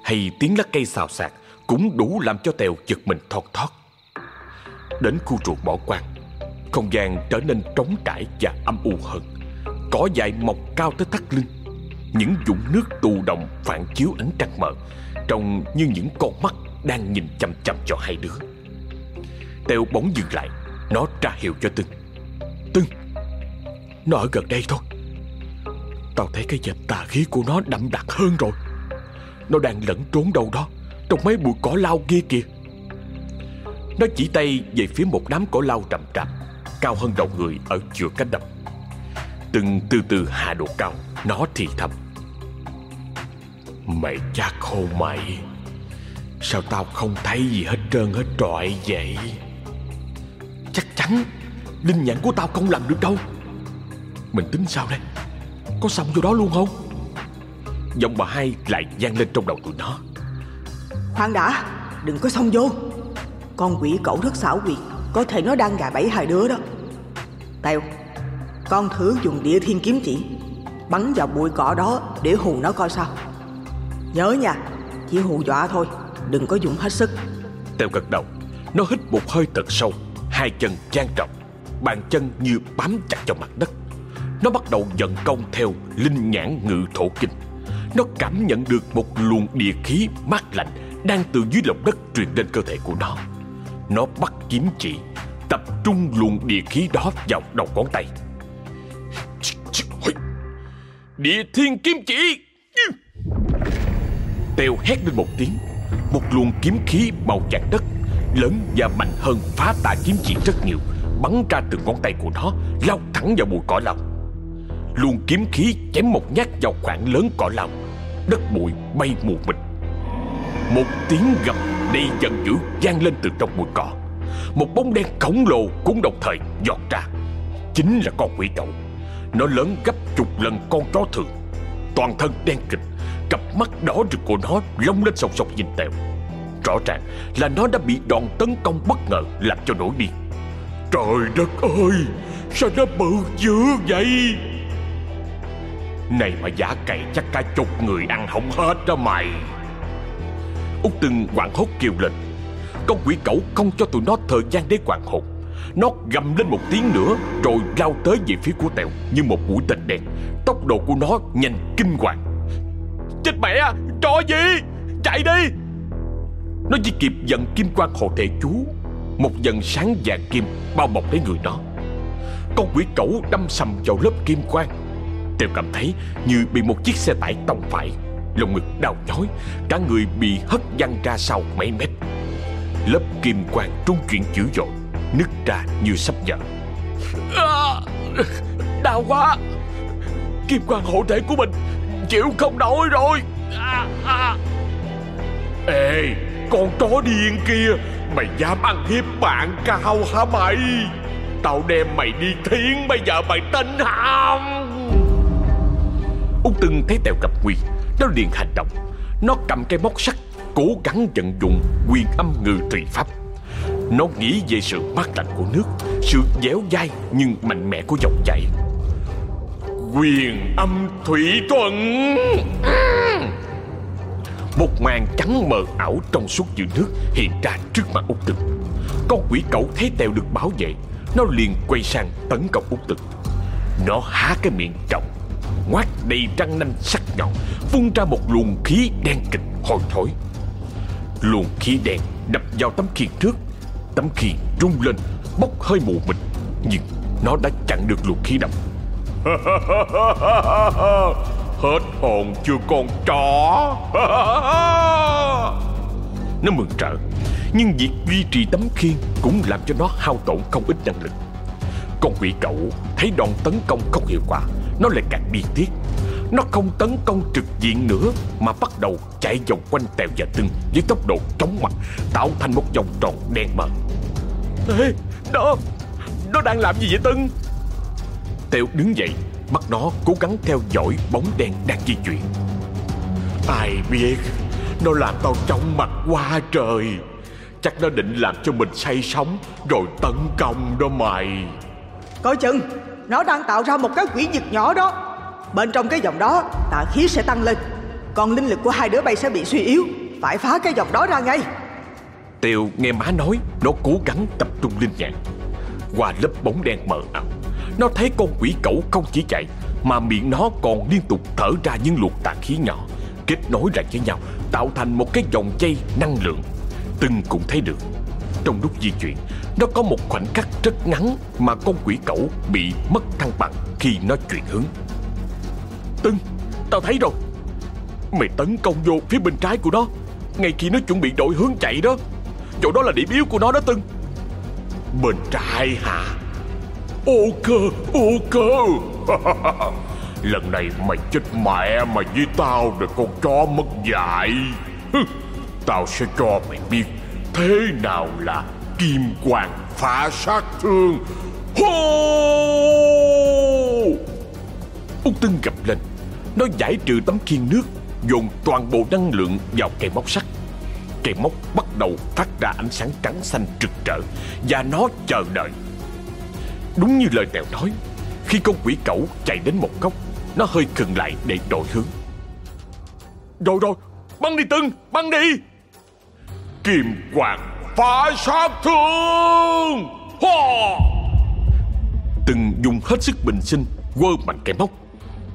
Hay tiếng lá cây xào xạc Cũng đủ làm cho Tèo giật mình thon thót. Đến khu ruột bỏ quang không gian trở nên trống trải và âm u hơn. Cỏ dại mọc cao tới thắt lưng. Những dũng nước tù động phản chiếu ánh trăng mờ, Trông như những con mắt đang nhìn chăm chăm cho hai đứa. Tèo bỗng dừng lại, Nó ra hiệu cho Tưng. Tưng, Nó ở gần đây thôi. Tao thấy cái dệt tà khí của nó đậm đặc hơn rồi. Nó đang lẫn trốn đâu đó, Trong mấy bụi cỏ lau kia kìa. Nó chỉ tay về phía một đám cỏ lau rậm rạp. Cao hơn đầu người ở giữa cánh đập Từng từ từ hạ độ cao, Nó thì thầm. Mày cha khô mày, Sao tao không thấy gì hết trơn hết trọi vậy? Chắc chắn Linh nhãn của tao không làm được đâu. Mình tính sao đây? Có xong vô đó luôn không? Giọng bà hai lại vang lên trong đầu tụi nó. Khoan đã, Đừng có xông vô. Con quỷ cậu rất xảo quyệt, Có thể nó đang gà bẫy hai đứa đó. Tèo Con thử dùng địa thiên kiếm chỉ, Bắn vào bụi cỏ đó Để hù nó coi sao. Nhớ nha, Chỉ hù dọa thôi, Đừng có dùng hết sức. Tèo gật đầu, Nó hít một hơi thật sâu, Hai chân trang trọng, Bàn chân như bám chặt vào mặt đất. Nó bắt đầu vận công theo linh nhãn ngự thổ kinh. Nó cảm nhận được một luồng địa khí mát lạnh Đang từ dưới lòng đất truyền lên cơ thể của nó. Nó bắt kiếm chỉ Tập trung luồng địa khí đó vào đầu ngón tay. Địa thiên kiếm chỉ. Tèo hét lên một tiếng, Một luồng kiếm khí màu chặt đất Lớn và mạnh hơn phá tà kiếm chỉ rất nhiều, Bắn ra từ ngón tay của nó, Lao thẳng vào bụi cỏ lòng Luồng kiếm khí chém một nhát vào khoảng lớn cỏ lòng Đất bụi bay mù mịt. Một tiếng gầm đầy giận dữ vang lên từ trong bụi cỏ. Một bóng đen khổng lồ cũng đồng thời giọt ra. Chính là con quỷ cậu Nó lớn gấp chục lần con chó thường. Toàn thân đen kịch, Cặp mắt đỏ rực của nó lông lên sọc sọc nhìn tèo. Rõ ràng là nó đã bị đòn tấn công bất ngờ làm cho nổi điên. Trời đất ơi, Sao nó bự dữ vậy? Này mà giả cày, chắc cả chục người ăn không hết đó mày. Út từng quảng hốt kêu lên. Con quỷ cẩu không cho tụi nó thời gian để hoàn hồn. Nó gầm lên một tiếng nữa, Rồi lao tới về phía của Tèo, Như một mũi tên đen. Tốc độ của nó nhanh kinh hoàng. Chết mẹ à Trò gì? Chạy đi! Nó chỉ kịp giận kim quang hộ thể chú. Một dần sáng vàng kim bao bọc lấy người nó. Con quỷ cẩu đâm sầm vào lớp kim quang. Tèo cảm thấy như bị một chiếc xe tải tông phải, Lồng ngực đau nhói, Cả người bị hất văng ra sau mấy mét. Lớp kim quang trung chuyển dữ dội Nứt ra như sắp vỡ. À, Đau quá. Kim quang hộ thể của mình Chịu không nổi rồi. À, à. Ê Con chó điên kia Mày dám ăn hiếp bạn cao hả mày? Tao đem mày đi thiến Bây giờ mày tin không? Út Tưng thấy Tèo gặp nguy Nó liền hành động. Nó cầm cây móc sắt Cố gắng vận dụng quyền âm ngự tùy pháp. Nó nghĩ về sự mát lạnh của nước, Sự dẻo dai nhưng mạnh mẽ của dòng chảy. Quyền âm thủy thuận Một màn trắng mờ ảo trong suốt giữa nước hiện ra trước mặt Út Tực Con quỷ cẩu thấy Tèo được bảo vệ, Nó liền quay sang tấn công Út Tực Nó há cái miệng rộng Ngoát đầy răng nanh sắc nhọn, Phun ra một luồng khí đen kịch hồi thối. Luồng khí đen đập vào tấm khiên trước. Tấm khiên rung lên, Bốc hơi mù mịt, Nhưng nó đã chặn được luồng khí độc Hết hồn chưa con chó Nó mừng rỡ Nhưng việc duy trì tấm khiên Cũng làm cho nó hao tổn không ít năng lực. Con quỷ cậu thấy đòn tấn công không hiệu quả, Nó lại càng điên tiết nó không tấn công trực diện nữa Mà bắt đầu chạy vòng quanh tèo và tưng Với tốc độ chóng mặt Tạo thành một vòng tròn đen mờ. Ê, đó Nó đang làm gì vậy Tưng? Tèo đứng dậy mắt nó cố gắng theo dõi bóng đen đang di chuyển. Ai biết Nó làm tao chóng mặt quá trời. Chắc nó định làm cho mình say sóng Rồi tấn công đó mày. Coi chừng Nó đang tạo ra một cái quỷ vực nhỏ đó. Bên trong cái dòng đó, Tà khí sẽ tăng lên. Còn linh lực của hai đứa bay sẽ bị suy yếu. Phải phá cái dòng đó ra ngay. Tiêu nghe má nói, Nó cố gắng tập trung linh nhãn Qua lớp bóng đen mờ ảo, Nó thấy con quỷ cẩu không chỉ chạy, Mà miệng nó còn liên tục thở ra những luồng tà khí nhỏ, Kết nối lại với nhau, Tạo thành một cái dòng dây năng lượng. Từng cũng thấy được, Trong lúc di chuyển, Nó có một khoảnh khắc rất ngắn Mà con quỷ cẩu bị mất thăng bằng Khi nó chuyển hướng. Tưng. Tao thấy rồi. Mày tấn công vô phía bên trái của nó. Ngay khi nó chuẩn bị đổi hướng chạy đó, Chỗ đó là điểm yếu của nó đó Tưng. Bên trái hả? Ô cơ Ô cơ. Lần này mày chết mẹ mày với tao Rồi con chó mất dạy. Tao sẽ cho mày biết Thế nào là kim quang phá sát thương. Hô! Út Tưng gặp lên. Nó giải trừ tấm khiên nước dồn toàn bộ năng lượng vào cây móc sắt. Cây móc bắt đầu phát ra ánh sáng trắng xanh rực rỡ và nó chờ đợi. Đúng như lời Tèo nói, khi con quỷ cẩu chạy đến một góc, nó hơi khừng lại để đổi hướng. Rồi rồi, băng đi Tưng, băng đi! Kim quạt phá sát thương! ho từng dùng hết sức bình sinh, quơ mạnh cây móc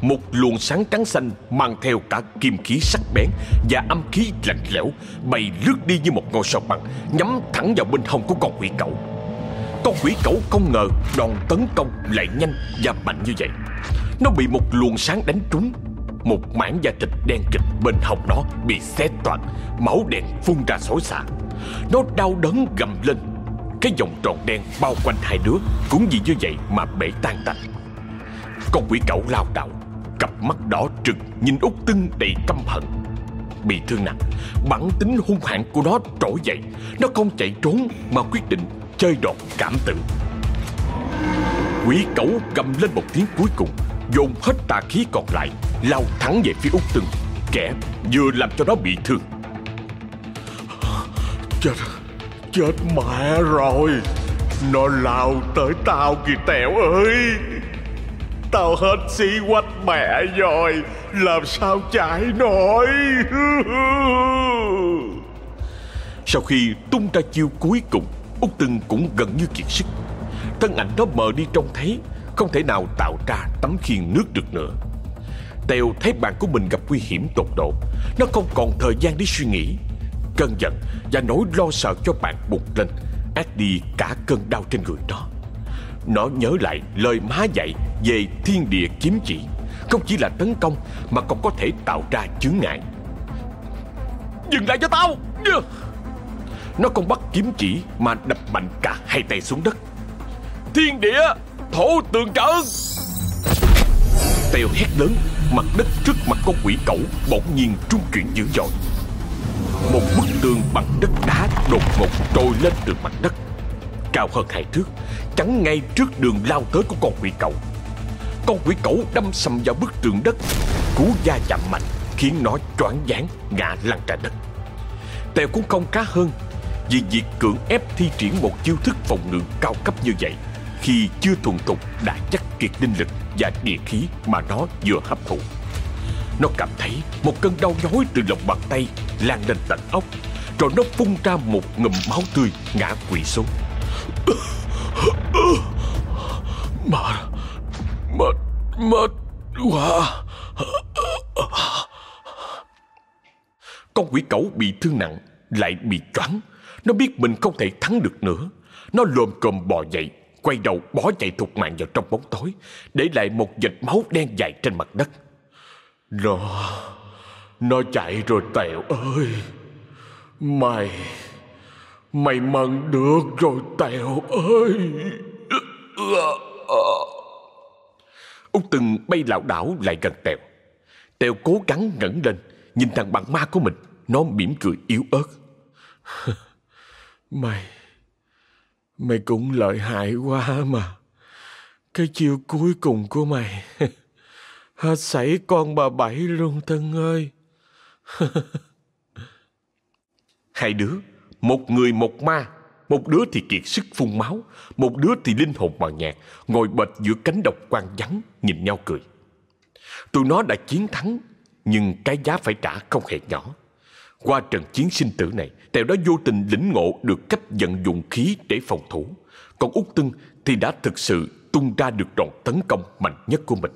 một luồng sáng trắng xanh mang theo cả kim khí sắc bén và âm khí lạnh lẽo bay lướt đi như một ngôi sao băng nhắm thẳng vào bên hông của con quỷ cẩu. Con quỷ cẩu không ngờ đòn tấn công lại nhanh và mạnh như vậy. Nó bị một luồng sáng đánh trúng. Một mảng da thịt đen kịch bên hông nó bị xé toạc, máu đen phun ra xối xả. Nó đau đớn gầm lên. Cái vòng tròn đen bao quanh hai đứa cũng vì như vậy mà bể tan tành. Con quỷ cẩu lao đảo Cặp mắt đỏ trực nhìn Út Tưng đầy căm hận. Bị thương nặng, Bản tính hung hãn của nó trỗi dậy. Nó không chạy trốn mà quyết định chơi đòn cảm tử. Quỷ cẩu gầm lên một tiếng cuối cùng, Dồn hết tà khí còn lại, Lao thẳng về phía Út Tưng Kẻ vừa làm cho nó bị thương. Chết Chết mẹ rồi. Nó lao tới tao kìa Tẹo ơi. Tao hết xí quách mẹ rồi, Làm sao chạy nổi? Sau khi tung ra chiêu cuối cùng Út Tưng cũng gần như kiệt sức. Thân ảnh nó mờ đi trông thấy, Không thể nào tạo ra tấm khiên nước được nữa. Tèo thấy bạn của mình gặp nguy hiểm tột độ, Nó không còn thời gian để suy nghĩ, Cơn giận và nỗi lo sợ cho bạn bùng lên Át đi cả cơn đau trên người nó. Nó nhớ lại lời má dạy về thiên địa kiếm chỉ. Không chỉ là tấn công, Mà còn có thể tạo ra chướng ngại. Dừng lại cho tao! Nó không bắt kiếm chỉ, Mà đập mạnh cả hai tay xuống đất. Thiên địa, Thổ tường trận Tèo hét lớn, Mặt đất trước mặt con quỷ cẩu Bỗng nhiên trung chuyển dữ dội. Một bức tường bằng đất đá Đột ngột trồi lên từ mặt đất. Cao hơn hai thước, Chắn ngay trước đường lao tới của con quỷ cẩu. Con quỷ cẩu đâm sầm vào bức tường đất, Cú da chạm mạnh Khiến nó choáng váng, ngã lăn ra đất. Tèo cũng không cá hơn Vì việc cưỡng ép thi triển một chiêu thức phòng ngự cao cấp như vậy Khi chưa thuần thục đã chắc kiệt linh lực và địa khí mà nó vừa hấp thụ. Nó cảm thấy một cơn đau nhói từ lòng bàn tay lan lên tận ốc Rồi nó phun ra một ngụm máu tươi ngã quỵ xuống mệt Mệt, mệt quá. Con quỷ cẩu bị thương nặng Lại bị choáng Nó biết mình không thể thắng được nữa. Nó lồm cồm bò dậy Quay đầu bó chạy thục mạng vào trong bóng tối Để lại một vệt máu đen dài trên mặt đất. Nó Nó chạy rồi Tèo ơi. Mày Mày mần được rồi Tèo ơi. Út từng bay lảo đảo lại gần Tèo. Tèo cố gắng ngẩng lên Nhìn thằng bạn ma của mình Nó mỉm cười yếu ớt. Mày Mày cũng lợi hại quá mà. Cái chiêu cuối cùng của mày Hết sảy con bà Bảy luôn Tân ơi. Hai đứa một người, một ma. Một đứa thì kiệt sức phun máu. Một đứa thì linh hồn mờ nhạt. Ngồi bệt giữa cánh độc quan vắng, Nhìn nhau cười. Tụi nó đã chiến thắng, Nhưng cái giá phải trả không hề nhỏ. Qua trận chiến sinh tử này, Tèo đã vô tình lĩnh ngộ được cách vận dụng khí để phòng thủ. Còn Út Tưng thì đã thực sự tung ra được đòn tấn công mạnh nhất của mình.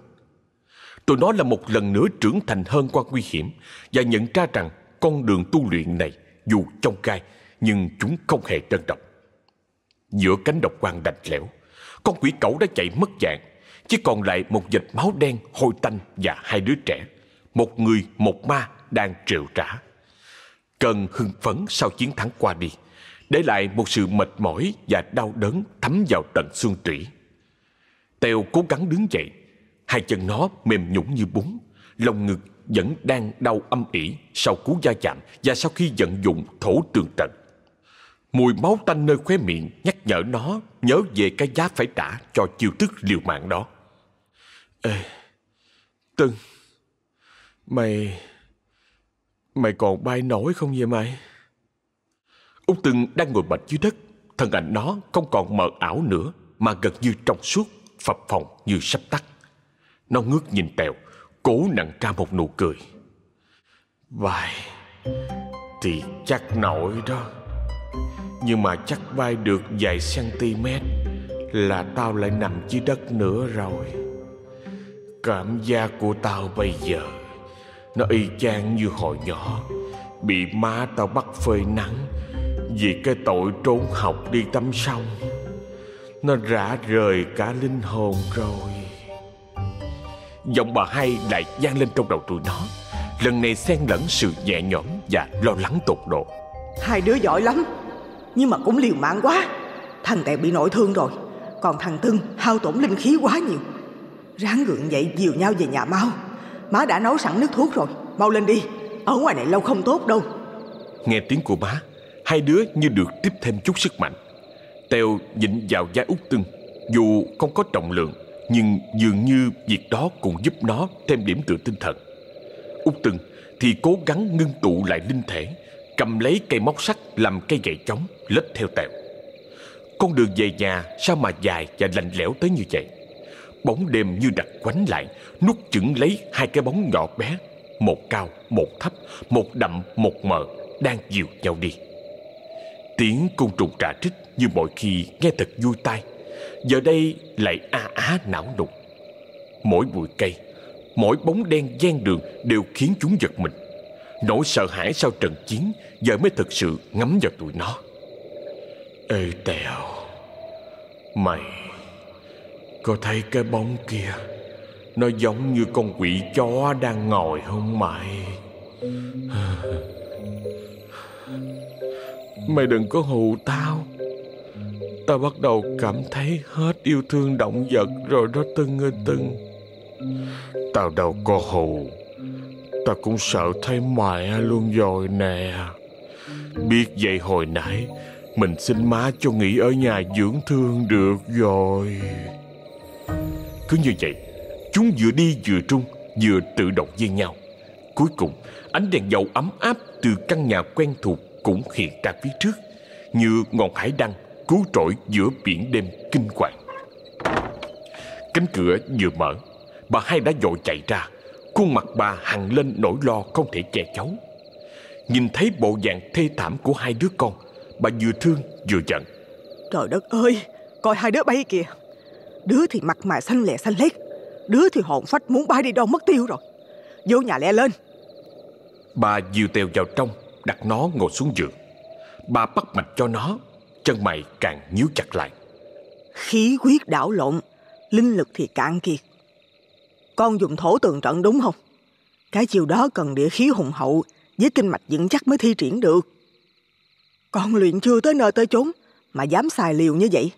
Tụi nó là một lần nữa trưởng thành hơn qua nguy hiểm Và nhận ra rằng con đường tu luyện này dù trong gai nhưng chúng không hề đơn độc. Giữa cánh độc quan đạch lẽo, con quỷ cẩu đã chạy mất dạng, chỉ còn lại một vệt máu đen hôi tanh và hai đứa trẻ, một người một ma đang triệu trả. Cơn hưng phấn sau chiến thắng qua đi, để lại một sự mệt mỏi và đau đớn thấm vào tận xương tủy. Tèo cố gắng đứng dậy, hai chân nó mềm nhũn như bún, lồng ngực vẫn đang đau âm ỉ sau cú va chạm và sau khi vận dụng thổ tường trận. Mùi máu tanh nơi khóe miệng nhắc nhở nó nhớ về cái giá phải trả cho chiêu thức liều mạng đó. Ê, Tân, mày, Mày còn bay nổi không vậy mày? Úc Tưng đang ngồi bệt dưới đất Thân ảnh nó không còn mờ ảo nữa Mà gần như trong suốt Phập phồng như sắp tắt Nó ngước nhìn Tèo Cố nặng ra một nụ cười Vài Thì chắc nổi đó nhưng mà chắc bay được vài cm Là tao lại nằm dưới đất nữa rồi. Cảm giác của tao bây giờ, Nó y chang như hồi nhỏ. Bị má tao bắt phơi nắng Vì cái tội trốn học đi tắm sông. Nó rã rời cả linh hồn rồi. Giọng bà hai lại vang lên trong đầu tụi nó. Lần này xen lẫn sự nhẹ nhõm và lo lắng tột độ. Hai đứa giỏi lắm. Nhưng mà cũng liều mạng quá. Thằng Tèo bị nội thương rồi. Còn thằng Tưng hao tổn linh khí quá nhiều. Ráng gượng dậy dìu nhau về nhà mau. Má đã nấu sẵn nước thuốc rồi. Mau lên đi. Ở ngoài này lâu không tốt đâu. Nghe tiếng của má, Hai đứa như được tiếp thêm chút sức mạnh. Tèo nhịn vào vai út tưng. Dù không có trọng lượng, Nhưng dường như việc đó cũng giúp nó Thêm điểm tựa tinh thần. Út tưng thì cố gắng ngưng tụ lại linh thể, Cầm lấy cây móc sắt Làm cây gậy chống lết theo Tèo. Con đường về nhà Sao mà dài và lạnh lẽo tới như vậy? Bóng đêm như đặt quánh lại Nuốt chửng lấy hai cái bóng nhỏ bé Một cao, một thấp Một đậm, một mờ Đang dìu nhau đi. Tiếng côn trùng trà trích như mọi khi nghe thật vui tai. Giờ đây lại a á não nục Mỗi bụi cây Mỗi bóng đen gian đường đều khiến chúng giật mình. Nỗi sợ hãi sau trận chiến Giờ mới thực sự ngắm vào tụi nó. Ê Tèo. Mày, Có thấy cái bóng kia? Nó giống như con quỷ chó đang ngồi không mày? Mày đừng có hù tao. Tao bắt đầu cảm thấy hết yêu thương động vật rồi đó Tưng ơi Tưng. Tao đâu có hù. Tao cũng sợ thấy mẹ luôn rồi nè. Biết vậy hồi nãy mình xin má cho nghỉ ở nhà dưỡng thương được rồi. Cứ như vậy, Chúng vừa đi vừa trung, Vừa tự động với nhau. Cuối cùng, ánh đèn dầu ấm áp Từ căn nhà quen thuộc cũng hiện ra phía trước, Như ngọn hải đăng Cứu trỗi giữa biển đêm kinh hoàng. Cánh cửa vừa mở, Bà hai đã vội chạy ra. Khuôn mặt bà hằn lên nỗi lo không thể che giấu Nhìn thấy bộ dạng thê thảm của hai đứa con Bà vừa thương vừa giận. Trời đất ơi Coi hai đứa bay kìa. Đứa thì mặt mày xanh lè xanh lét. Đứa thì hồn phách muốn bay đi đâu mất tiêu rồi. Vô nhà lẹ lên. Bà dìu tèo vào trong Đặt nó ngồi xuống giường. Bà bắt mạch cho nó Chân mày càng nhíu chặt lại. Khí huyết đảo lộn Linh lực thì cạn kiệt. Con dùng thổ tường trận đúng không? Cái chiều đó cần địa khí hùng hậu Với kinh mạch vững chắc mới thi triển được Con luyện chưa tới nơi tới chốn Mà dám xài liều như vậy.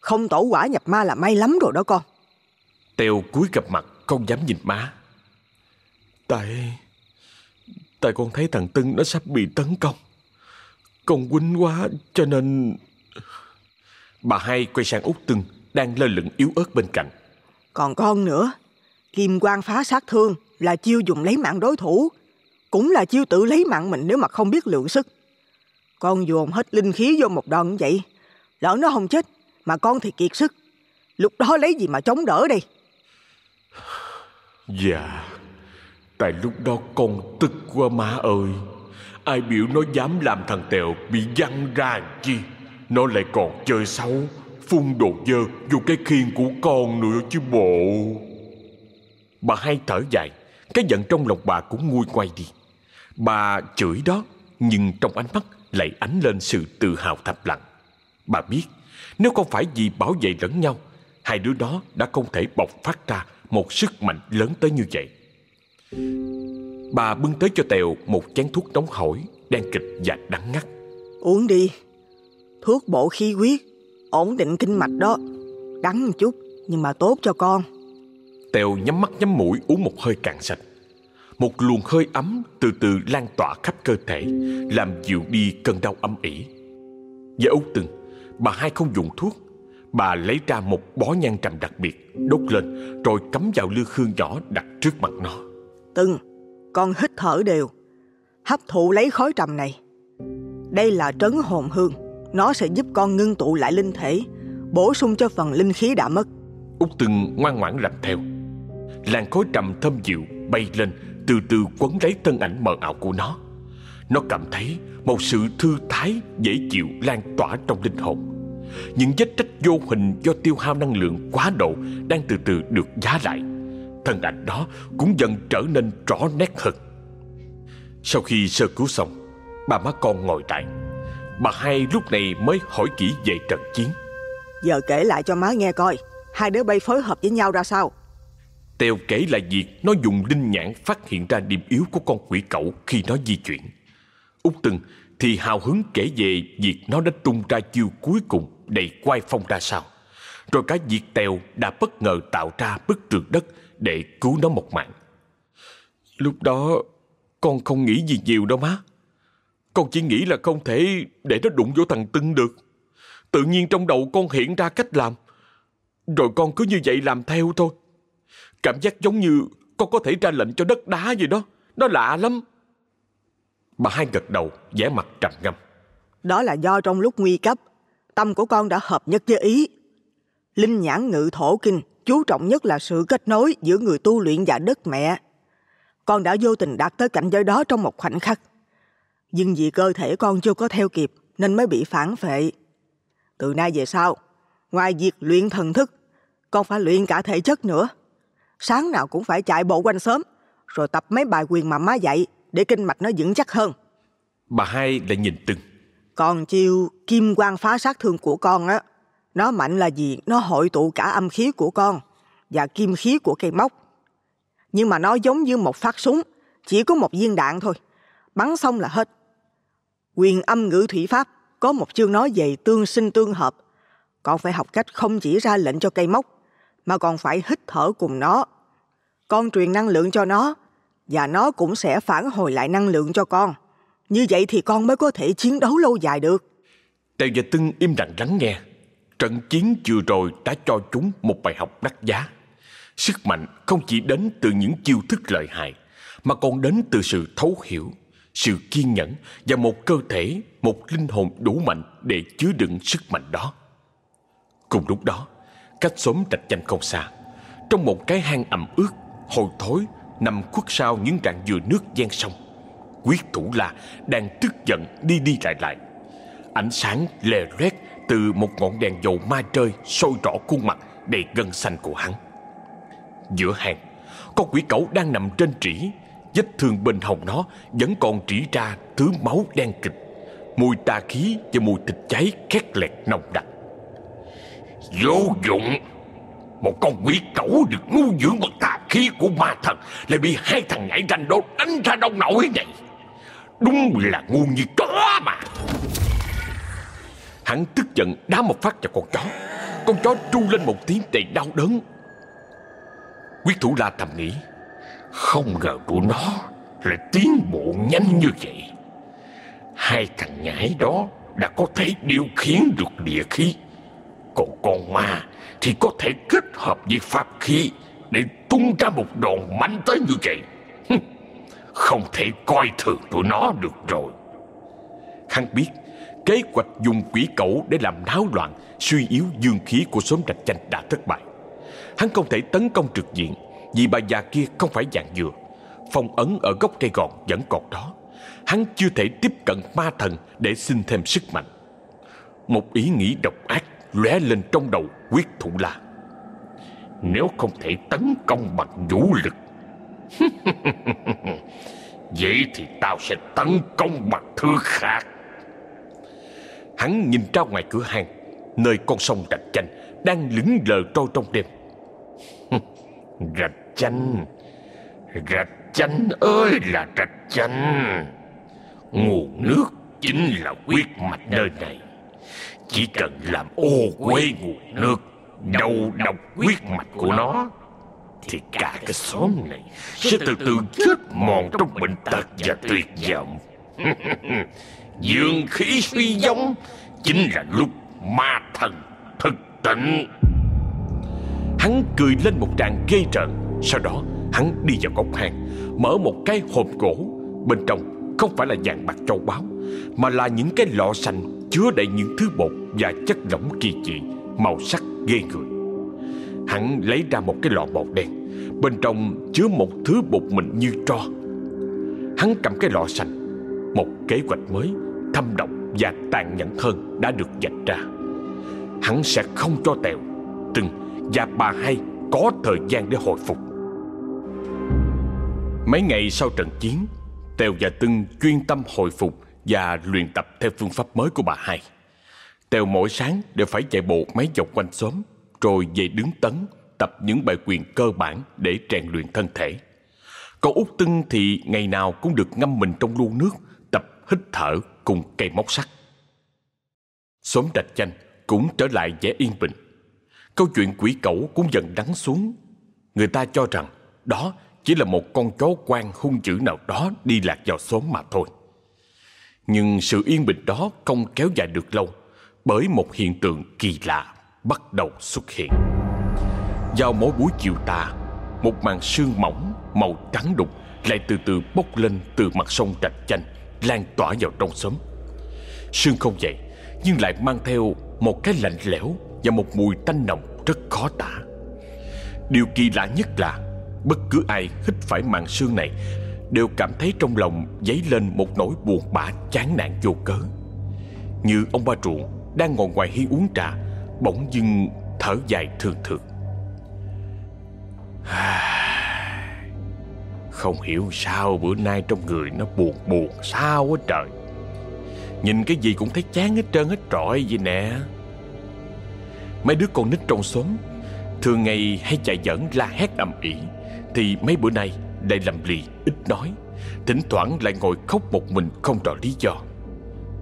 Không tổ quả nhập ma là may lắm rồi đó con. Tèo cúi gặp mặt Không dám nhìn má. Tại Tại con thấy thằng Tưng nó sắp bị tấn công. Con quýnh quá cho nên Bà hai quay sang út Tưng Đang lơ lửng yếu ớt bên cạnh. Còn con nữa Kim quang phá sát thương Là chiêu dùng lấy mạng đối thủ Cũng là chiêu tự lấy mạng mình nếu mà không biết lượng sức con dồn hết linh khí vô một đòn vậy, Lỡ nó không chết Mà con thì kiệt sức. Lúc đó lấy gì mà chống đỡ đây? Dạ Tại lúc đó con tức quá má ơi. Ai biểu nó dám làm thằng Tèo bị văng ra chi? Nó lại còn chơi xấu, Phun đồ dơ vô cái khiên của con nữa chứ bộ. Bà hai thở dài, Cái giận trong lòng bà cũng nguôi quay đi. Bà chửi đó, Nhưng trong ánh mắt lại ánh lên sự tự hào thầm lặng. Bà biết Nếu không phải vì bảo vệ lẫn nhau Hai đứa đó đã không thể bộc phát ra Một sức mạnh lớn tới như vậy. Bà bưng tới cho Tèo một chén thuốc nóng hổi Đen kịch và đắng ngắt. Uống đi. Thuốc bổ khí huyết Ổn định kinh mạch đó. Đắng một chút nhưng mà tốt cho con. Tèo nhắm mắt nhắm mũi uống một hơi cạn sạch Một luồng hơi ấm từ từ lan tỏa khắp cơ thể Làm dịu đi cơn đau âm ỉ Và út từng Bà hai không dùng thuốc Bà lấy ra một bó nhang trầm đặc biệt Đốt lên rồi cắm vào lư hương nhỏ đặt trước mặt nó Từng Con hít thở đều hấp thụ lấy khói trầm này. Đây là trấn hồn hương, nó sẽ giúp con ngưng tụ lại linh thể, bổ sung cho phần linh khí đã mất. Út từng ngoan ngoãn làm theo. Làn khói trầm thơm dịu bay lên, từ từ quấn lấy thân ảnh mờ ảo của nó. Nó cảm thấy một sự thư thái, dễ chịu lan tỏa trong linh hồn. Những vết trách vô hình do tiêu hao năng lượng quá độ đang từ từ được giá lại. Thân ảnh đó cũng dần trở nên rõ nét hơn. Sau khi sơ cứu xong, bà má con ngồi lại. Bà hai lúc này mới hỏi kỹ về trận chiến. Giờ kể lại cho má nghe coi, hai đứa bay phối hợp với nhau ra sao? Tèo kể lại việc nó dùng linh nhãn phát hiện ra điểm yếu của con quỷ cẩu khi nó di chuyển. Út Tưng thì hào hứng kể về việc nó đã tung ra chiêu cuối cùng đầy quay phong ra sao. Rồi cả việc Tèo đã bất ngờ tạo ra bức tường đất để cứu nó một mạng. Lúc đó, con không nghĩ gì nhiều đâu má. Con chỉ nghĩ là không thể để nó đụng vô thằng Tưng được. Tự nhiên trong đầu con hiện ra cách làm. Rồi con cứ như vậy làm theo thôi. Cảm giác giống như con có thể ra lệnh cho đất đá gì đó. Nó lạ lắm. Bà hai gật đầu, vẻ mặt trầm ngâm. Đó là do trong lúc nguy cấp, tâm của con đã hợp nhất với ý. Linh nhãn ngự thổ kinh chú trọng nhất là sự kết nối giữa người tu luyện và đất mẹ. Con đã vô tình đạt tới cảnh giới đó trong một khoảnh khắc. Nhưng vì cơ thể con chưa có theo kịp nên mới bị phản phệ. Từ nay về sau, ngoài việc luyện thần thức, con phải luyện cả thể chất nữa. Sáng nào cũng phải chạy bộ quanh sớm, rồi tập mấy bài quyền mà má dạy để kinh mạch nó vững chắc hơn. Bà hai lại nhìn Tưng. Còn chiêu kim quang phá sát thương của con á, nó mạnh là gì? Nó hội tụ cả âm khí của con và kim khí của cây móc. Nhưng mà nó giống như một phát súng, chỉ có một viên đạn thôi. Bắn xong là hết. Quyền âm ngữ thủy pháp có một chương nói về tương sinh tương hợp. Con phải học cách không chỉ ra lệnh cho cây móc, mà còn phải hít thở cùng nó. Con truyền năng lượng cho nó, và nó cũng sẽ phản hồi lại năng lượng cho con. Như vậy thì con mới có thể chiến đấu lâu dài được. Tèo và Tưng im lặng lắng nghe. Trận chiến vừa rồi đã cho chúng một bài học đắt giá. Sức mạnh không chỉ đến từ những chiêu thức lợi hại, mà còn đến từ sự thấu hiểu, sự kiên nhẫn và một cơ thể, một linh hồn đủ mạnh để chứa đựng sức mạnh đó. Cùng lúc đó, cách xóm trạch chanh không xa, trong một cái hang ẩm ướt, hôi thối, nằm khuất sau những rạn dừa nước gian sông. Quyết thủ la đang tức giận đi đi lại lại. Ánh sáng lè loét từ một ngọn đèn dầu ma rơi soi rõ khuôn mặt đầy gân xanh của hắn. Giữa hàng, có quỷ cẩu đang nằm trên trĩ, vết thương bên hồng nó vẫn còn trĩ ra thứ máu đen kịch. Mùi tà khí và mùi thịt cháy khét lẹt nồng đặc. Vô dụng. Một con quỷ cẩu được nuôi dưỡng bằng tà khí của ma thần Lại bị hai thằng nhảy ranh đó đánh ra đông nổi này Đúng là ngu như chó mà. Hắn tức giận đá một phát vào con chó. Con chó tru lên một tiếng đầy đau đớn. Quyết thủ la thầm nghĩ, Không ngờ tụi nó lại tiến bộ nhanh như vậy. Hai thằng nhãi đó đã có thể điều khiển được địa khí. Còn con ma thì có thể kết hợp với pháp khí Để tung ra một đòn mạnh tới như vậy Không thể coi thường tụi nó được rồi Hắn biết kế hoạch dùng quỷ cẩu để làm náo loạn, suy yếu dương khí của xóm rạch chanh đã thất bại. Hắn không thể tấn công trực diện vì bà già kia không phải dạng dừa. Phong ấn ở gốc cây gòn vẫn còn đó. Hắn chưa thể tiếp cận ma thần để xin thêm sức mạnh. Một ý nghĩ độc ác lóe lên trong đầu quyết thủ la. Nếu không thể tấn công bằng vũ lực. Vậy thì tao sẽ tấn công bằng thứ khác. Hắn nhìn ra ngoài cửa hàng, Nơi con sông rạch chanh Đang lững lờ trôi trong đêm. Rạch chanh Rạch chanh ơi là rạch chanh. Nguồn nước chính là quyết mạch nơi này. Chỉ cần làm ô quê nguồn nước Đầu độc huyết mạch của nó, Thì cả cái xóm này Sẽ từ từ chết mòn trong bệnh tật và tuyệt vọng. Dương khí suy giống Chính là lúc ma thần thực tịnh Hắn cười lên một tràng ghê rợn Sau đó, hắn đi vào góc hang Mở một cái hộp gỗ. Bên trong không phải là vàng bạc châu báu, Mà là những cái lọ sành chứa đầy những thứ bột và chất lỏng kỳ dị, Màu sắc ghê người Hắn lấy ra một cái lọ bột đen, Bên trong chứa một thứ bột mịn như tro. Hắn cầm cái lọ sành, Một kế hoạch mới, Thâm độc và tàn nhẫn hơn Đã được dạch ra. Hắn sẽ không cho Tèo, Từng và bà hai có thời gian để hồi phục. Mấy ngày sau trận chiến, Tèo và Tưng chuyên tâm hồi phục và luyện tập theo phương pháp mới của bà hai. Tèo mỗi sáng đều phải chạy bộ mấy vòng quanh xóm, Rồi về đứng tấn, Tập những bài quyền cơ bản để rèn luyện thân thể. Cậu út Tưng thì ngày nào cũng được ngâm mình trong lu nước, Tập, hít thở cùng cây móc sắt. Xóm Đạch Chanh cũng trở lại vẻ yên bình. Câu chuyện quỷ cẩu cũng dần đắng xuống. Người ta cho rằng đó chỉ là một con chó quan hung dữ nào đó đi lạc vào xóm mà thôi. Nhưng sự yên bình đó không kéo dài được lâu bởi một hiện tượng kỳ lạ bắt đầu xuất hiện. Vào mỗi buổi chiều tà, một màn sương mỏng màu trắng đục lại từ từ bốc lên từ mặt sông Trạch Chanh lan tỏa vào trong xóm. Sương không dậy nhưng lại mang theo một cái lạnh lẽo và một mùi tanh nồng rất khó tả. Điều kỳ lạ nhất là Bất cứ ai hít phải màn sương này Đều cảm thấy trong lòng dấy lên một nỗi buồn bã chán nản vô cớ. Như ông ba ruộng đang ngồi ngoài hiên uống trà, Bỗng dưng thở dài thường thường Không hiểu sao bữa nay trong người nó buồn buồn, sao quá trời. Nhìn cái gì cũng thấy chán hết trơn hết trọi vậy nè. Mấy đứa con nít trong xóm Thường ngày hay chạy giỡn la hét ầm ĩ, thì mấy bữa nay lại lầm lì ít nói, Thỉnh thoảng lại ngồi khóc một mình không rõ lý do.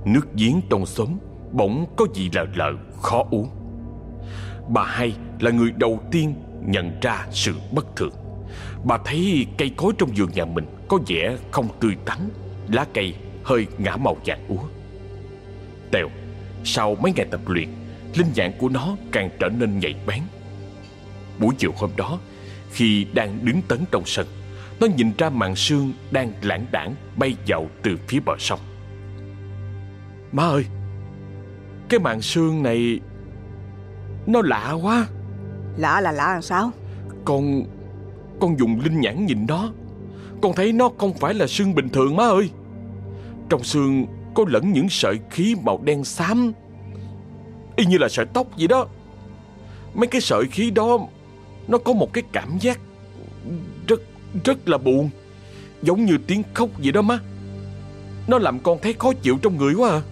Nước giếng trong xóm Bỗng có gì lờ lờ, khó uống. Bà hai là người đầu tiên nhận ra sự bất thường. Bà thấy cây cối trong vườn nhà mình Có vẻ không tươi tắn, Lá cây hơi ngã màu vàng úa. Tèo, Sau mấy ngày tập luyện, Linh dạng của nó càng trở nên nhạy bén. Buổi chiều hôm đó, khi đang đứng tấn trong sân nó nhìn ra màn sương đang lãng đảng bay vào từ phía bờ sông. Má ơi Cái màn sương này Nó lạ quá. Lạ là lạ làm sao? Con Con dùng linh nhãn nhìn nó. Con thấy nó không phải là sương bình thường má ơi. Trong sương có lẫn những sợi khí màu đen xám Y như là sợi tóc vậy đó. Mấy cái sợi khí đó nó có một cái cảm giác Rất là buồn. Giống như tiếng khóc vậy đó má. Nó làm con thấy khó chịu trong người quá à.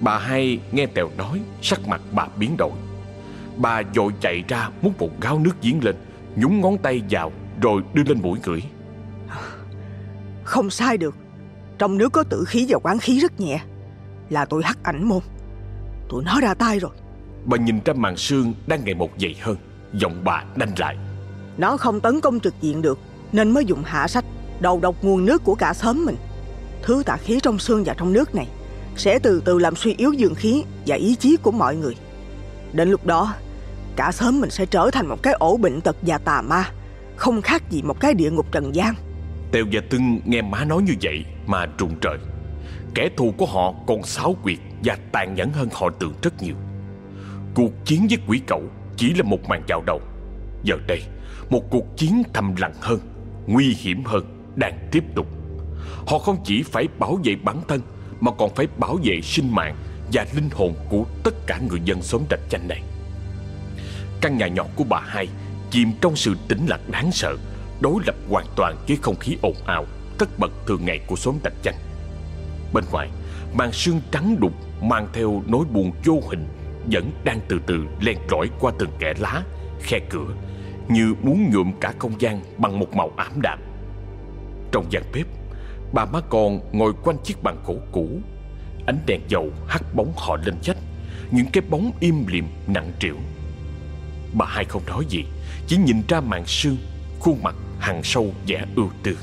Bà hai nghe Tèo nói Sắc mặt bà biến đổi. Bà vội chạy ra múc một gáo nước giếng lên Nhúng ngón tay vào Rồi đưa lên mũi ngửi. Không sai được. Trong nước có tử khí và quán khí rất nhẹ. Là tôi hắc ảnh môn. Tụi nó ra tay rồi. Bà nhìn ra màn sương đang ngày một dày hơn Giọng bà đanh lại nó không tấn công trực diện được, Nên mới dùng hạ sách, Đầu độc nguồn nước của cả xóm mình. Thứ tà khí trong xương và trong nước này Sẽ từ từ làm suy yếu dương khí Và ý chí của mọi người. Đến lúc đó, Cả xóm mình sẽ trở thành một cái ổ bệnh tật và tà ma, Không khác gì một cái địa ngục trần gian. Tèo và Tưng nghe má nói như vậy Mà trùng trời. Kẻ thù của họ còn xáo quyệt Và tàn nhẫn hơn họ tưởng rất nhiều. Cuộc chiến với quỷ cẩu chỉ là một màn dạo đầu. Giờ đây Một cuộc chiến thầm lặng hơn Nguy hiểm hơn Đang tiếp tục. Họ không chỉ phải bảo vệ bản thân Mà còn phải bảo vệ sinh mạng Và linh hồn của tất cả người dân xóm rạch chanh này. Căn nhà nhỏ của bà hai Chìm trong sự tĩnh lặng đáng sợ Đối lập hoàn toàn với không khí ồn ào Tất bật thường ngày của xóm rạch chanh. Bên ngoài Màn sương trắng đục Mang theo nỗi buồn vô hình vẫn đang từ từ len lỏi qua từng kẽ lá, khe cửa, như muốn nhuộm cả không gian bằng một màu ảm đạm. Trong gian bếp, bà má con ngồi quanh chiếc bàn gỗ cũ, ánh đèn dầu hắt bóng họ lên chách, những cái bóng im lìm nặng trĩu. Bà hai không nói gì, chỉ nhìn ra màn sương, khuôn mặt hằn sâu vẻ ưu tư.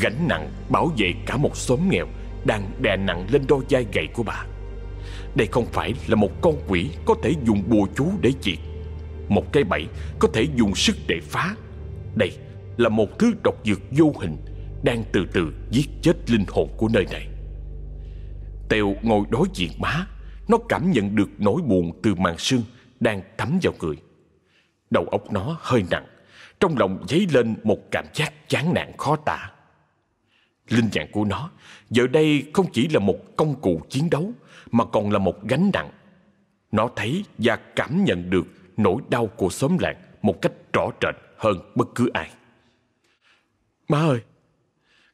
Gánh nặng bảo vệ cả một xóm nghèo đang đè nặng lên đôi vai gầy của bà. Đây không phải là một con quỷ có thể dùng bùa chú để diệt một cái bẫy có thể dùng sức để phá Đây là một thứ độc dược vô hình đang từ từ giết chết linh hồn của nơi này. Tèo ngồi đối diện má, nó cảm nhận được nỗi buồn từ màn sương đang thấm vào người. Đầu óc nó hơi nặng, trong lòng dấy lên một cảm giác chán nản khó tả. Linh nhãn của nó giờ đây không chỉ là một công cụ chiến đấu mà còn là một gánh nặng. Nó thấy và cảm nhận được nỗi đau của xóm làng một cách rõ rệt hơn bất cứ ai. Má ơi,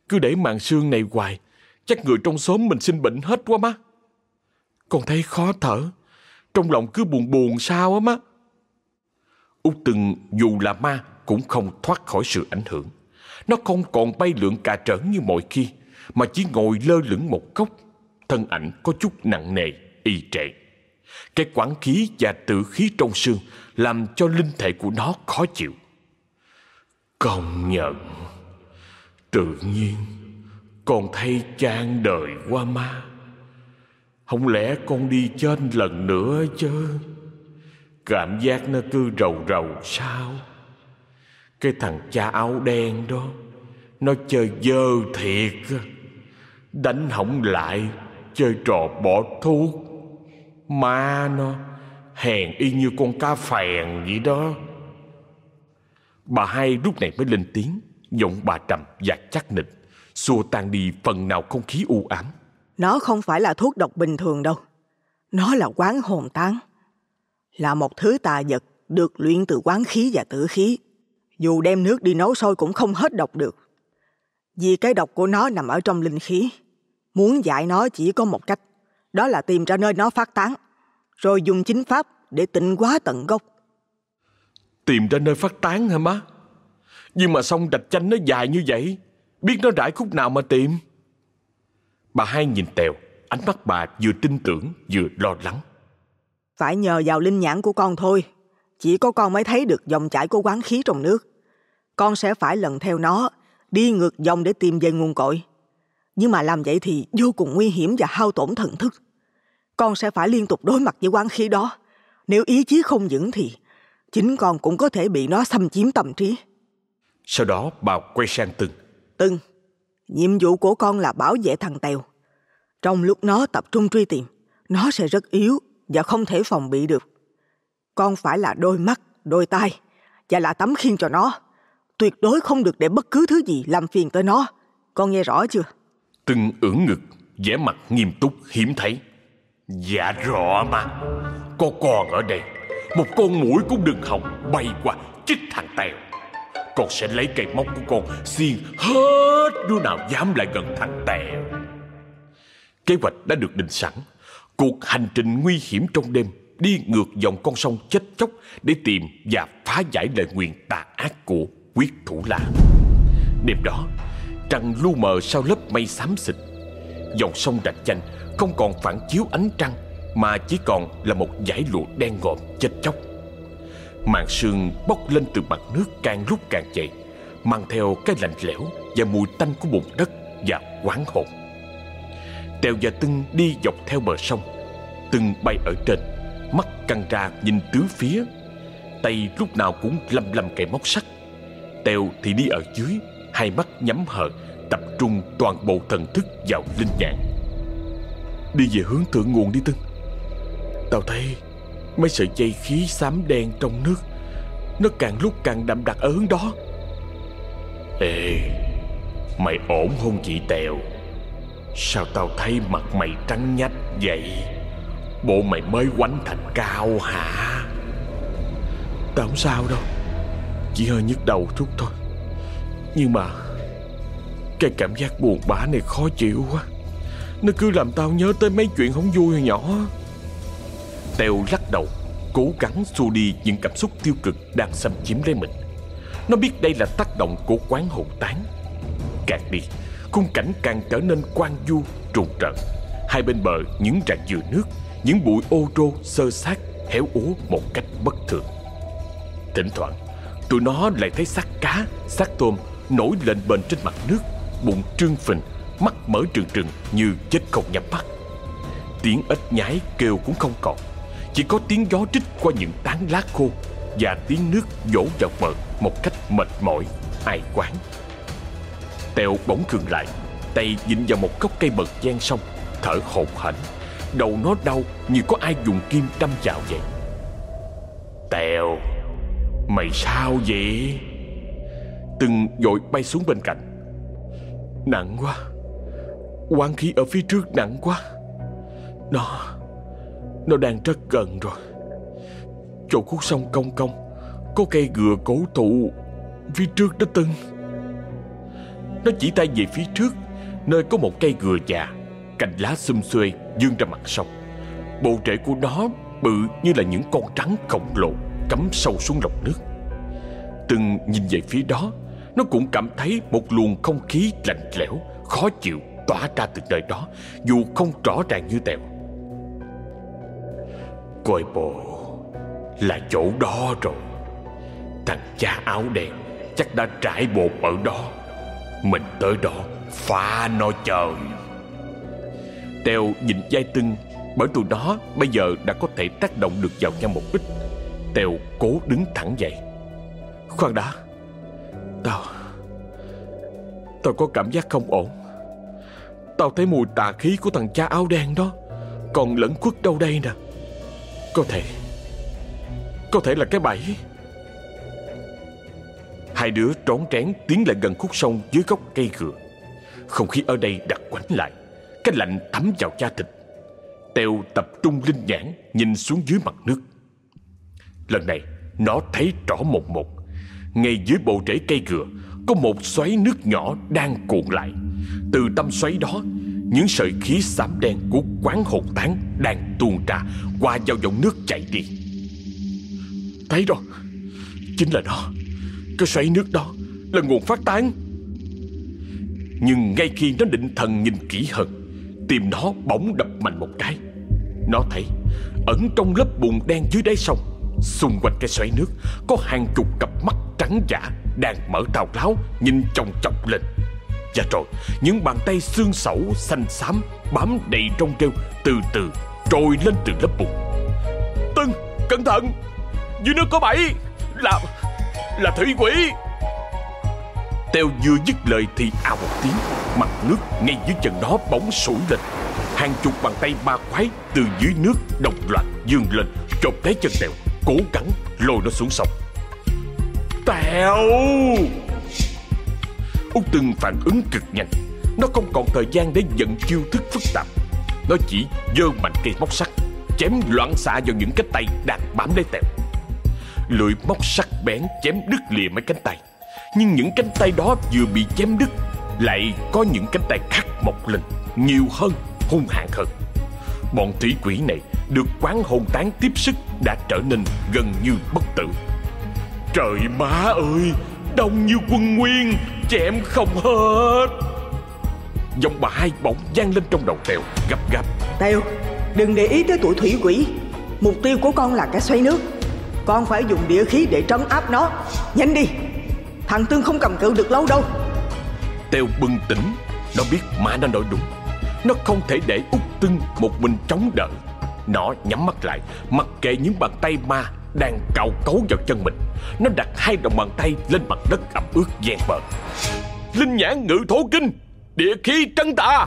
cứ để màn xương này hoài, chắc người trong xóm mình sinh bệnh hết quá má. Con thấy khó thở, trong lòng cứ buồn buồn sao á má. Út từng dù là ma cũng không thoát khỏi sự ảnh hưởng. Nó không còn bay lượn cà trởn như mọi khi, mà chỉ ngồi lơ lửng một góc, thân ảnh có chút nặng nề, y trệ. Cái quán khí và tự khí trong xương làm cho linh thể của nó khó chịu. Công nhận, tự nhiên con thấy trang đời qua ma. Không lẽ con đi trên lần nữa chứ? Cảm giác nó cứ rầu rầu sao? Cái thằng cha áo đen đó Nó chơi dơ thiệt Đánh hỏng lại Chơi trò bỏ thuốc Ma nó Hèn y như con cá phèn vậy đó. Bà hai lúc này mới lên tiếng Giọng bà trầm và chắc nịch. Xua tan đi phần nào không khí u ám. Nó không phải là thuốc độc bình thường đâu. Nó là quán hồn tán. Là một thứ tà vật Được luyện từ quán khí và tử khí. Dù đem nước đi nấu sôi cũng không hết độc được. Vì cái độc của nó nằm ở trong linh khí. Muốn dạy nó chỉ có một cách, đó là tìm ra nơi nó phát tán, rồi dùng chính pháp để tịnh hóa tận gốc. Tìm ra nơi phát tán hả má? Nhưng mà sông rạch chanh nó dài như vậy, biết nó rải khúc nào mà tìm? Bà hai nhìn Tèo, ánh mắt bà vừa tin tưởng vừa lo lắng. Phải nhờ vào linh nhãn của con thôi. Chỉ có con mới thấy được dòng chảy của quán khí trong nước. Con sẽ phải lần theo nó, đi ngược dòng để tìm về nguồn cội. Nhưng mà làm vậy thì vô cùng nguy hiểm và hao tổn thần thức. Con sẽ phải liên tục đối mặt với quán khí đó. Nếu ý chí không vững thì chính con cũng có thể bị nó xâm chiếm tâm trí. Sau đó bà quay sang Tưng. Tưng, nhiệm vụ của con là bảo vệ thằng Tèo. Trong lúc nó tập trung truy tìm, nó sẽ rất yếu và không thể phòng bị được. Con phải là đôi mắt, đôi tai và là tấm khiên cho nó. Tuyệt đối không được để bất cứ thứ gì làm phiền tới nó. Con nghe rõ chưa? Từng ưỡn ngực, vẻ mặt nghiêm túc hiếm thấy. Dạ rõ mà. Có con ở đây. Một con mũi cũng đừng hòng bay qua chích thằng Tèo. Con sẽ lấy cây móc của con xiên hết đứa nào dám lại gần thằng Tèo. Kế hoạch đã được định sẵn. Cuộc hành trình nguy hiểm trong đêm đi ngược dòng con sông chết chóc để tìm và phá giải lời nguyền tà ác của quyết thủ la. Đêm đó, trăng lu mờ sau lớp mây xám xịt. Dòng sông rạch chanh không còn phản chiếu ánh trăng mà chỉ còn là một dải lụa đen ngòm chết chóc. Màn sương bốc lên từ mặt nước càng lúc càng dậy, mang theo cái lạnh lẽo và mùi tanh của bùn đất và quán hồn. Tèo và Tưng đi dọc theo bờ sông, Tưng bay ở trên, Mắt căng ra nhìn tứ phía Tay lúc nào cũng lăm lăm cây móc sắt Tèo thì đi ở dưới Hai mắt nhắm hờ Tập trung toàn bộ thần thức vào linh nhãn. Đi về hướng thượng nguồn đi Tưng Tao thấy Mấy sợi dây khí xám đen trong nước, Nó càng lúc càng đậm đặc ở hướng đó. Ê, Mày ổn không chị Tèo? Sao tao thấy mặt mày trắng nhách vậy? Bộ mày mới quánh thành cao hả? Tao không sao đâu. Chỉ hơi nhức đầu chút thôi. Nhưng mà cái cảm giác buồn bã này khó chịu quá. Nó cứ làm tao nhớ tới mấy chuyện không vui hồi nhỏ. Tèo lắc đầu Cố gắng xua đi những cảm xúc tiêu cực Đang xâm chiếm lấy mình. Nó biết đây là tác động của quán hồn tán. Càng đi Khung cảnh càng trở nên quan du trùng trận Hai bên bờ những rạn dừa nước những bụi ô rô sơ sát héo úa một cách bất thường. Thỉnh thoảng, tụi nó lại thấy xác cá, xác tôm nổi lên bên trên mặt nước, bụng trương phình, mắt mở trừng trừng như chết không nhắm mắt. Tiếng ếch nhái kêu cũng không còn, chỉ có tiếng gió trích qua những tán lá khô và tiếng nước dỗ vào bờ một cách mệt mỏi, ai quán. Tèo bỗng khừng lại Tay dính vào một gốc cây bật gian sông Thở hổn hển Đầu nó đau như có ai dùng kim đâm vào vậy Tèo Mày sao vậy Từng dội bay xuống bên cạnh Nặng quá. Quán khí ở phía trước nặng quá. Nó Nó đang rất gần rồi. Chỗ khúc sông cong cong, Có cây gừa cổ thụ Phía trước đó từng. Nó chỉ tay về phía trước, Nơi có một cây gừa già, Cành lá xum xuê dương ra mặt sông. Bộ rễ của nó bự như là những con trắng khổng lồ Cắm sâu xuống lòng nước. Từng nhìn về phía đó nó cũng cảm thấy một luồng không khí lạnh lẽo, Khó chịu tỏa ra từ nơi đó, Dù không rõ ràng như tèo Coi bộ, Là chỗ đó rồi. Thằng cha áo đen Chắc đã trải bột ở đó. Mình tới đó, Phá nó trời Tèo nhìn dai tưng, Bởi tụi nó bây giờ đã có thể tác động được vào nhau một ít. Tèo cố đứng thẳng dậy. Khoan đã. Tao. Tao có cảm giác không ổn. Tao thấy mùi tà khí của thằng cha áo đen đó Còn lẫn khuất đâu đây nè. Có thể Có thể là cái bẫy. Hai đứa trốn trén tiến lại gần khúc sông dưới gốc cây gừa Không khí ở đây đặc quánh lại, Cái lạnh thấm vào da thịt. Tèo tập trung linh nhãn, Nhìn xuống dưới mặt nước. Lần này, nó thấy rõ một một. Ngay dưới bộ rễ cây gừa Có một xoáy nước nhỏ đang cuộn lại. Từ tâm xoáy đó, Những sợi khí xám đen của quán hồn tán Đang tuôn ra, Qua vào dòng nước chảy đi. Thấy rồi Chính là nó Cái xoáy nước đó là nguồn phát tán. Nhưng ngay khi nó định thần nhìn kỹ hơn, Tim nó bỗng đập mạnh một cái. Nó thấy, Ẩn trong lớp bùn đen dưới đáy sông Xung quanh cái xoáy nước, Có hàng chục cặp mắt trắng giả Đang mở trào láo, Nhìn chồng chọc lên. Và rồi, những bàn tay xương sẩu xanh xám Bám đầy trong rêu Từ từ trồi lên từ lớp bùn. Tân, cẩn thận! Dưới nước có bẫy! Là là thủy quỷ! Teo vừa dứt lời thì ào một tiếng, Mặt nước ngay dưới chân nó bỗng sủi lên. Hàng chục bàn tay ba quái từ dưới nước đồng loạt dương lên, chộp lấy chân Tèo Cố gắng lôi nó xuống sông. Tèo! Út từng phản ứng cực nhanh. Nó không còn thời gian để giận chiêu thức phức tạp. Nó chỉ dơ mạnh cây móc sắt Chém loạn xạ vào những cánh tay đang bám lấy Tèo. Lưỡi móc sắc bén chém đứt lìa mấy cánh tay. Nhưng những cánh tay đó vừa bị chém đứt Lại có những cánh tay khác mọc lên Nhiều hơn, hung hãn hơn. Bọn thủy quỷ này được quán hồn tán tiếp sức Đã trở nên gần như bất tử. Trời má ơi Đông như quân nguyên Chém không hết. Giọng bà hai bỗng vang lên trong đầu Tèo Gấp gáp. Tèo Đừng để ý tới tụi thủy quỷ. Mục tiêu của con là cái xoay nước. Con phải dùng địa khí để trấn áp nó. Nhanh đi Thằng Tương không cầm cự được lâu đâu. Tèo bừng tỉnh Nó biết má nó nói đúng. Nó không thể để út tưng một mình chống đỡ nó nhắm mắt lại, Mặc kệ những bàn tay ma Đang cào cấu vào chân mình. Nó đặt hai đồng bàn tay lên mặt đất ẩm ướt gian bờ. Linh nhãn ngự thổ kinh, Địa khí trăng tà.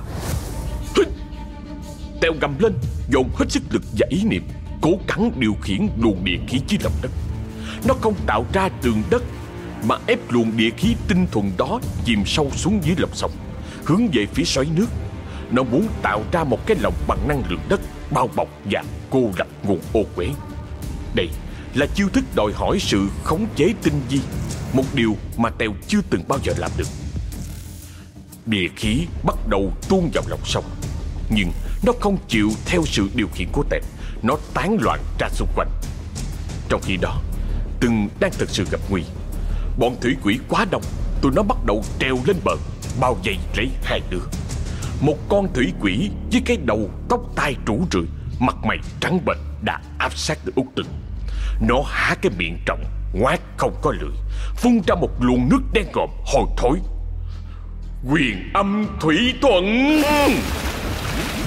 Tèo gầm lên, Dồn hết sức lực và ý niệm, Cố gắng điều khiển luồng địa khí dưới lòng đất. Nó không tạo ra tường đất, Mà ép luồng địa khí tinh thuần đó Chìm sâu xuống dưới lòng sông, Hướng về phía xoáy nước. Nó muốn tạo ra một cái lồng bằng năng lượng đất Bao bọc và cô lập nguồn ô quế Đây là chiêu thức đòi hỏi sự khống chế tinh vi, Một điều mà Tèo chưa từng bao giờ làm được. Địa khí bắt đầu tuôn vào lòng sông, Nhưng nó không chịu theo sự điều khiển của Tèo, Nó tán loạn ra xung quanh. Trong khi đó, Từng đang thực sự gặp nguy, Bọn thủy quỷ quá đông, Tụi nó bắt đầu treo lên bờ, Bao vây lấy hai đứa. Một con thủy quỷ với cái đầu tóc tai rủ rượi Mặt mày trắng bệch đã áp sát được út Tình Nó há cái miệng trọng Ngoát không có lưỡi Phun ra một luồng nước đen ngòm hồi thối. Quyền âm thủy thuận!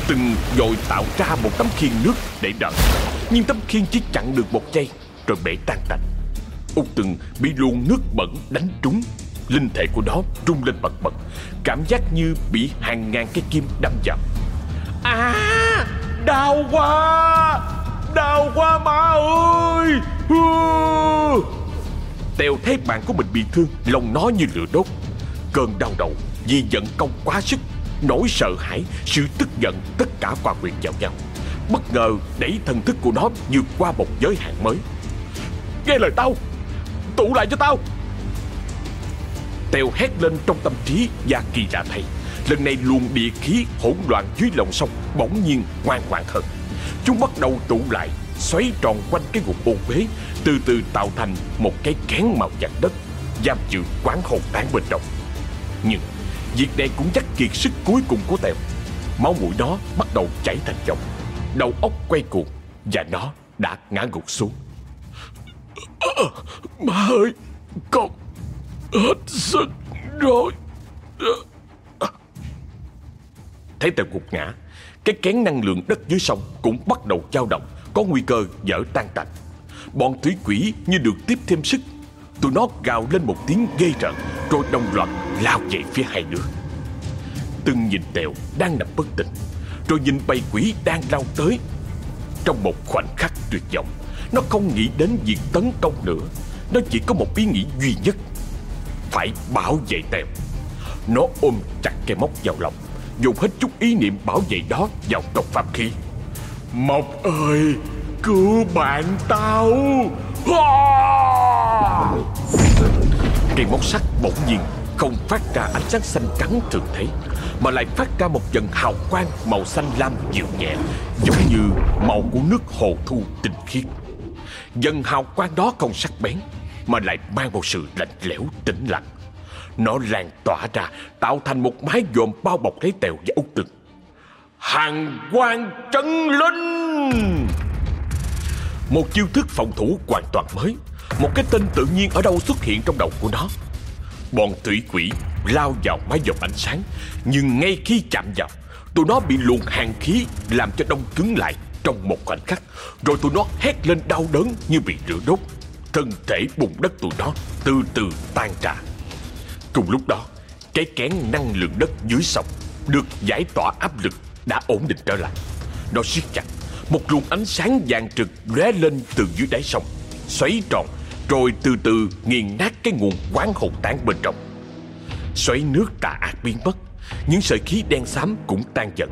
Từng dội tạo ra một tấm khiên nước để đỡ Nhưng tấm khiên chỉ chặn được một giây, Rồi bể tan tành. Út từng bị luồng nước bẩn đánh trúng. Linh thể của nó rung lên bật bật, Cảm giác như bị hàng ngàn cái kim đâm vào À Đau quá Đau quá má ơi. Tèo thấy bạn của mình bị thương, Lòng nó như lửa đốt. Cơn đau đầu vì giận công quá sức, Nỗi sợ hãi, Sự tức giận Tất cả hòa quyện vào nhau. Bất ngờ đẩy thần thức của nó vượt qua một giới hạn mới. Nghe lời tao, Tụ lại cho tao. Tèo hét lên trong tâm trí Và kỳ lạ thay. Lần này luồng địa khí hỗn loạn dưới lòng sông Bỗng nhiên ngoan ngoãn hơn. Chúng bắt đầu tụ lại Xoáy tròn quanh cái ngục ô bế, Từ từ tạo thành một cái kén màu vàng đất Giam giữ quán hồn tán bên trong. Nhưng việc này cũng chắc kiệt sức cuối cùng của Tèo. Máu mũi nó bắt đầu chảy thành dòng Đầu óc quay cuồng Và nó đã ngã gục xuống. À, Má ơi Con hết sức rồi. Thấy Tèo gục ngã, Cái kén năng lượng đất dưới sông Cũng bắt đầu dao động, Có nguy cơ dở tan tành. Bọn thủy quỷ như được tiếp thêm sức, Tụi nó gào lên một tiếng ghê rợn, Rồi đồng loạt lao về phía hai đứa. Từng nhìn Tèo đang nằm bất tỉnh, Rồi nhìn bầy quỷ đang lao tới. Trong một khoảnh khắc tuyệt vọng, Nó không nghĩ đến việc tấn công nữa, Nó chỉ có một ý nghĩ duy nhất. Phải bảo vệ Tèo Nó ôm chặt cây móc vào lòng, Dùng hết chút ý niệm bảo vệ đó vào độc pháp khí. Mộc ơi, Cứu bạn tao! Cây móc sắt bỗng nhiên Không phát ra ánh sáng xanh trắng thường thấy, Mà lại phát ra một dần hào quang Màu xanh lam dịu nhẹ, Giống như màu của nước hồ thu tinh khiết. Dần hào quang đó không sắc bén mà lại mang một sự lạnh lẽo tĩnh lặng. Nó lan tỏa ra, Tạo thành một mái dòm bao bọc lấy tèo và út tường Hàng quang trấn linh! Một chiêu thức phòng thủ hoàn toàn mới, Một cái tên tự nhiên ở đâu xuất hiện trong đầu của nó. Bọn thủy quỷ lao vào mái dòng ánh sáng, Nhưng ngay khi chạm vào, Tụi nó bị luồng hàng khí làm cho đông cứng lại trong một khoảnh khắc, Rồi tụi nó hét lên đau đớn như bị lửa đốt. Thân thể bùn đất tụi nó từ từ tan ra Cùng lúc đó, Cái kén năng lượng đất dưới sông Được giải tỏa áp lực đã ổn định trở lại. Nó siết chặt, Một luồng ánh sáng vàng trực lóe lên từ dưới đáy sông, Xoáy tròn, Rồi từ từ nghiền nát cái nguồn quán hồn tán bên trong. Xoáy nước tà ác biến mất, Những sợi khí đen xám cũng tan dần.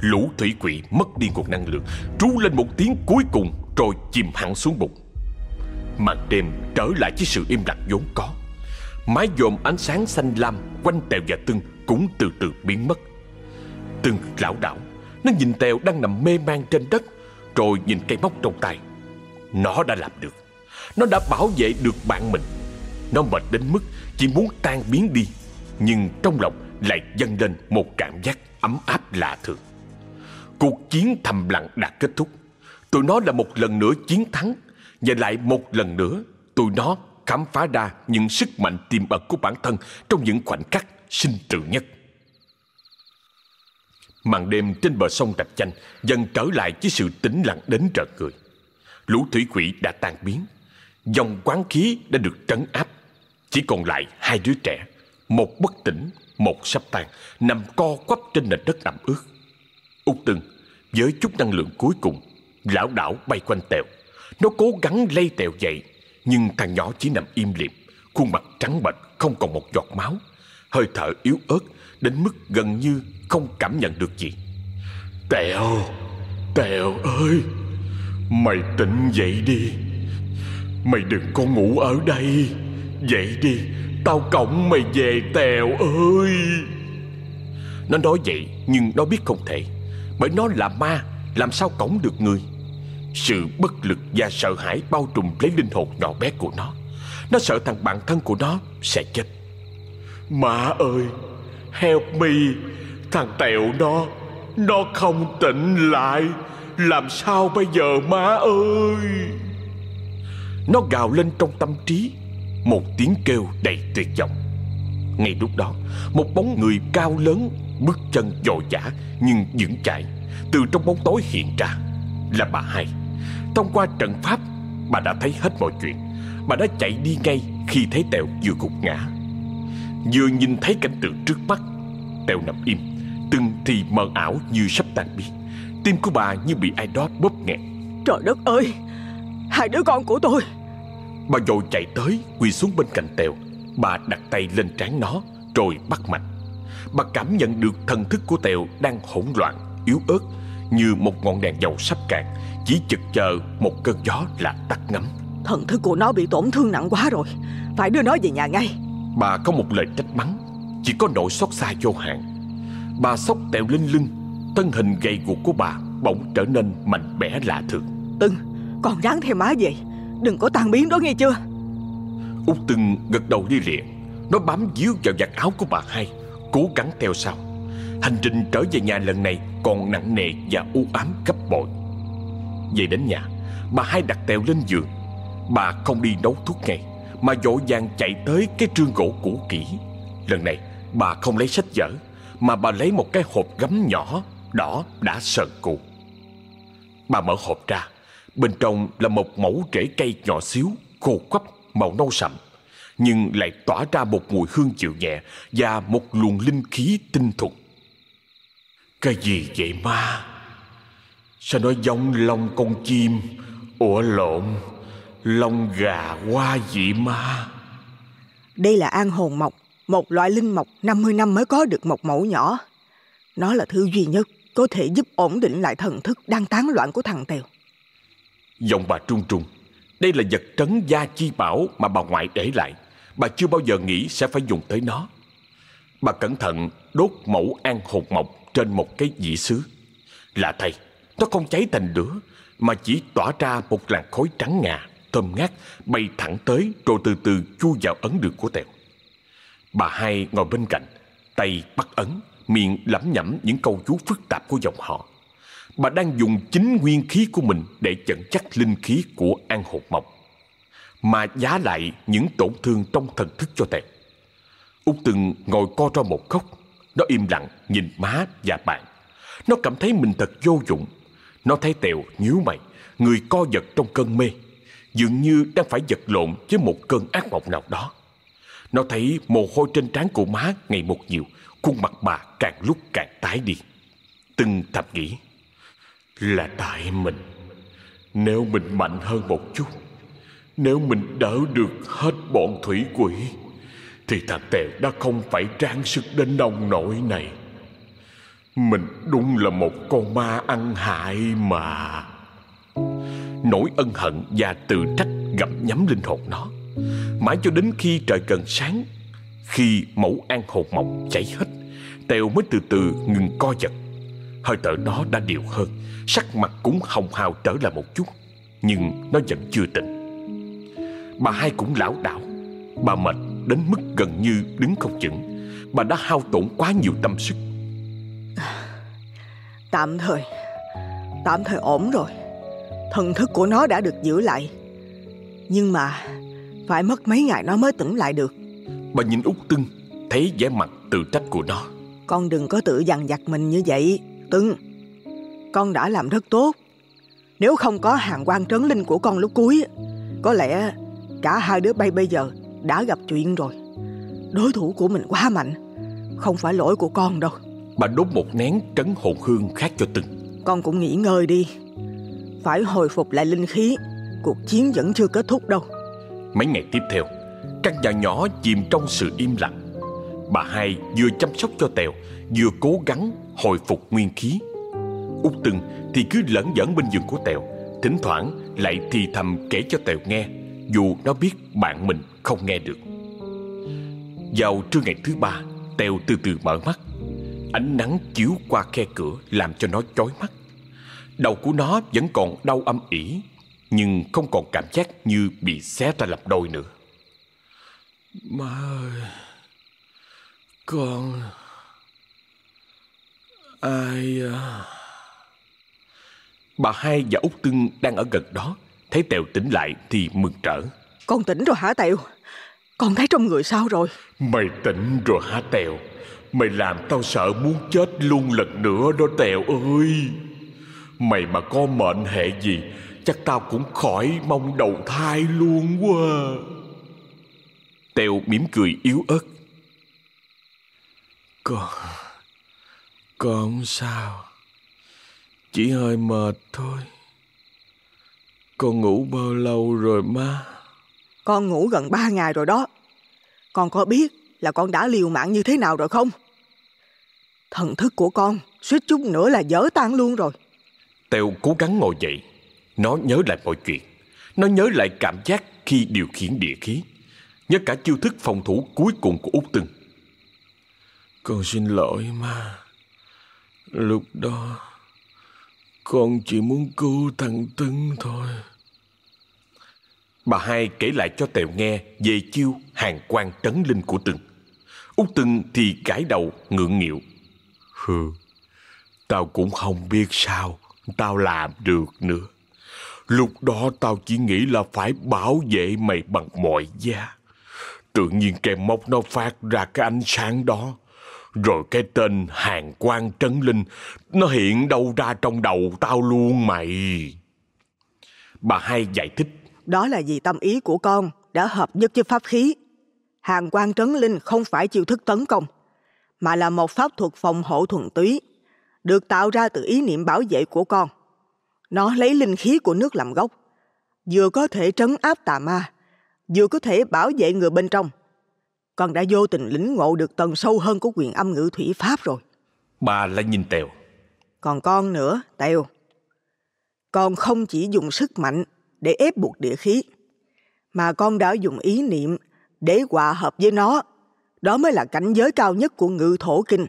Lũ thủy quỷ mất đi nguồn năng lượng, Trú lên một tiếng cuối cùng Rồi chìm hẳn xuống bụng. Màn đêm trở lại với sự im lặng vốn có. Mái dồn ánh sáng xanh lam Quanh tèo và tưng Cũng từ từ biến mất. Tưng lão đảo, Nó nhìn tèo đang nằm mê man trên đất, Rồi nhìn cây móc trong tay. Nó đã làm được. Nó đã bảo vệ được bạn mình. Nó mệt đến mức chỉ muốn tan biến đi, Nhưng trong lòng lại dâng lên một cảm giác ấm áp lạ thường. Cuộc chiến thầm lặng đã kết thúc. Tụi nó là một lần nữa chiến thắng. Và lại một lần nữa Tụi nó khám phá ra những sức mạnh tiềm ẩn của bản thân Trong những khoảnh khắc sinh tử nhất. Màn đêm trên bờ sông Rạch Chanh Dần trở lại với sự tĩnh lặng đến trợ người. Lũ thủy quỷ đã tan biến. Dòng quán khí đã được trấn áp. Chỉ còn lại hai đứa trẻ Một bất tỉnh, một sắp tan Nằm co quắp trên nền đất ẩm ướt. Út Tưng với chút năng lượng cuối cùng lão đảo bay quanh tèo nó cố gắng lay tèo dậy, nhưng thằng nhỏ chỉ nằm im lìm khuôn mặt trắng bệch, không còn một giọt máu. Hơi thở yếu ớt, đến mức gần như không cảm nhận được gì. Tèo tèo ơi, mày tỉnh dậy đi. Mày đừng có ngủ ở đây. Dậy đi, tao cõng mày về, tèo ơi. Nó nói vậy, nhưng nó biết không thể, bởi nó là ma, Làm sao cổng được người? Sự bất lực và sợ hãi bao trùm lấy linh hồn nhỏ bé của nó. Nó sợ thằng bạn thân của nó sẽ chết. Má ơi Help me. Thằng Tẹo nó Nó không tỉnh lại. Làm sao bây giờ má ơi? Nó gào lên trong tâm trí. Một tiếng kêu đầy tuyệt vọng. Ngay lúc đó Một bóng người cao lớn Bước chân dội dã nhưng vững chãi. Từ trong bóng tối hiện ra Là bà hai Thông qua trận pháp Bà đã thấy hết mọi chuyện. Bà đã chạy đi ngay khi thấy Tèo vừa gục ngã. Vừa nhìn thấy cảnh tượng trước mắt Tèo nằm im. Từng thì mờ ảo như sắp tan biến. Tim của bà như bị ai đó bóp nghẹn Trời đất ơi! Hai đứa con của tôi! Bà dội chạy tới quỳ xuống bên cạnh Tèo. Bà đặt tay lên trán nó Rồi bắt mạch. Bà cảm nhận được thần thức của Tèo đang hỗn loạn Yếu ớt Như một ngọn đèn dầu sắp cạn Chỉ chực chờ một cơn gió là tắt ngấm. Thần thức của nó bị tổn thương nặng quá rồi. Phải đưa nó về nhà ngay. Bà có một lời trách mắng. Chỉ có nỗi xót xa vô hạn. Bà sốc Tèo lên lưng Thân hình gầy guộc của bà bỗng trở nên mạnh mẽ lạ thường. Tưng Con ráng theo má về. Đừng có tan biến đó nghe chưa? Út Tưng gật đầu đi liền Nó bám díu vào vạt áo của bà hai Cố gắng theo sau. Hành trình trở về nhà lần này Còn nặng nề và u ám gấp bội về đến nhà. Bà hai đặt tèo lên giường. Bà không đi nấu thuốc ngay, Mà dội vàng chạy tới cái trương gỗ cũ kỹ. Lần này, bà không lấy sách vở, Mà bà lấy một cái hộp gấm nhỏ, Đỏ đã sờn cụ Bà mở hộp ra. Bên trong là một mẫu rễ cây nhỏ xíu, Khô quắp, màu nâu sậm, Nhưng lại tỏa ra một mùi hương dịu nhẹ Và một luồng linh khí tinh thuần. Cái gì vậy ma? Sao nó giống lông con chim? Ủa lộn Lông gà hoa vậy ma Đây là an hồn mộc Một loại linh mộc 50 năm mới có được một mẫu nhỏ. Nó là thứ duy nhất Có thể giúp ổn định lại thần thức Đang tán loạn của thằng Tèo. Giọng bà trung trung Đây là vật trấn gia chi bảo Mà bà ngoại để lại. Bà chưa bao giờ nghĩ sẽ phải dùng tới nó. Bà cẩn thận đốt mẫu an hồn mộc Trên một cái dĩ sứ Lạ thay nó không cháy thành lửa Mà chỉ tỏa ra một làn khói trắng ngà, Thơm ngát, bay thẳng tới Rồi từ từ chui vào ấn đường của Tèo. Bà hai ngồi bên cạnh, Tay bắt ấn, Miệng lẩm nhẩm những câu chú phức tạp của dòng họ. Bà đang dùng chính nguyên khí của mình Để chẩn chắc linh khí của An Hồn Mộc, Mà giá lại những tổn thương trong thần thức cho Tèo. Út từng ngồi co ro một góc, Nó im lặng nhìn má và bạn. Nó cảm thấy mình thật vô dụng nó thấy Tèo, nhíu mày, Người co giật trong cơn mê. Dường như đang phải giật lộn với một cơn ác mộng nào đó. Nó thấy mồ hôi trên trán của má ngày một nhiều, Khuôn mặt bà càng lúc càng tái đi. Từng thầm nghĩ, Là tại mình. Nếu mình mạnh hơn một chút, Nếu mình đỡ được hết bọn thủy quỷ, Thì thằng Tèo đã không phải trang sức đến nông nỗi này. Mình đúng là một con ma ăn hại mà. Nỗi ân hận và tự trách gặm nhắm linh hồn nó. Mãi cho đến khi trời gần sáng, Khi mẫu an hồn mộc cháy hết, Tèo mới từ từ ngừng co giật. Hơi thở nó đã đều hơn, Sắc mặt cũng hồng hào trở lại một chút, Nhưng nó vẫn chưa tỉnh. Bà hai cũng lão đảo, Bà mệt đến mức gần như đứng không vững. Bà đã hao tổn quá nhiều tâm sức Tạm thời. Tạm thời ổn rồi. Thần thức của nó đã được giữ lại. Nhưng mà Phải mất mấy ngày nó mới tỉnh lại được. Bà nhìn út tưng Thấy vẻ mặt tự trách của nó. Con đừng có tự dằn vặt mình như vậy Tưng. Con đã làm rất tốt. Nếu không có hàng quan trấn linh của con lúc cuối Có lẽ Cả hai đứa bay bây giờ Đã gặp chuyện rồi. Đối thủ của mình quá mạnh Không phải lỗi của con đâu Bà đốt một nén trấn hồn hương khác cho tưng Con cũng nghỉ ngơi đi. Phải hồi phục lại linh khí. Cuộc chiến vẫn chưa kết thúc đâu. Mấy ngày tiếp theo Căn nhà nhỏ chìm trong sự im lặng. Bà hai vừa chăm sóc cho Tèo Vừa cố gắng hồi phục nguyên khí. Út Tưng thì cứ lẫn dẫn bên giường của Tèo Thỉnh thoảng lại thì thầm kể cho Tèo nghe Dù nó biết bạn mình không nghe được. Vào trưa ngày thứ ba Tèo từ từ mở mắt Ánh nắng chiếu qua khe cửa Làm cho nó chói mắt. Đầu của nó vẫn còn đau âm ỉ Nhưng không còn cảm giác như bị xé ra làm đôi nữa. Má ơi Con Ai à? Bà hai và Út Tưng đang ở gần đó Thấy Tèo tỉnh lại thì mừng rỡ Con tỉnh rồi hả Tèo? Con thấy trong người sao rồi? Mày tỉnh rồi hả Tèo Mày làm tao sợ muốn chết luôn lần nữa đó Tèo ơi Mày mà có mệnh hệ gì, Chắc tao cũng khỏi mong đầu thai luôn quá Tèo mỉm cười yếu ớt Con... Con sao. Chỉ hơi mệt thôi. Con ngủ bao lâu rồi má? Con ngủ gần ba ngày rồi đó. Con có biết là con đã liều mạng như thế nào rồi không? Thần thức của con suýt chút nữa là dở tan luôn rồi. Tèo cố gắng ngồi dậy. Nó nhớ lại mọi chuyện. Nó nhớ lại cảm giác khi điều khiển địa khí. Nhớ cả chiêu thức phòng thủ cuối cùng của Út Tưng. Con xin lỗi ma. Lúc đó con chỉ muốn cứu thằng Tưng thôi. Bà hai kể lại cho Tèo nghe về chiêu hàng quan trấn linh của Tưng. Út Tưng thì gãi đầu ngượng nghịu. Hừ, tao cũng không biết sao tao làm được nữa. Lúc đó tao chỉ nghĩ là phải bảo vệ mày bằng mọi giá. Tự nhiên cái móc nó phát ra cái ánh sáng đó. Rồi cái tên hàng quan trấn linh Nó hiện đâu ra trong đầu tao luôn mày Bà hai giải thích Đó là vì tâm ý của con đã hợp nhất với pháp khí. Hàng quan trấn linh không phải chiêu thức tấn công, mà là một pháp thuật phòng hộ thuần túy, được tạo ra từ ý niệm bảo vệ của con. Nó lấy linh khí của nước làm gốc, vừa có thể trấn áp tà ma, vừa có thể bảo vệ người bên trong. Con đã vô tình lĩnh ngộ được tầng sâu hơn của quyền âm ngữ thủy pháp rồi. Bà lại nhìn Tèo Còn con nữa, Tèo. Con không chỉ dùng sức mạnh để ép buộc địa khí, mà con đã dùng ý niệm để hòa hợp với nó. Đó mới là cảnh giới cao nhất của ngự thổ kinh.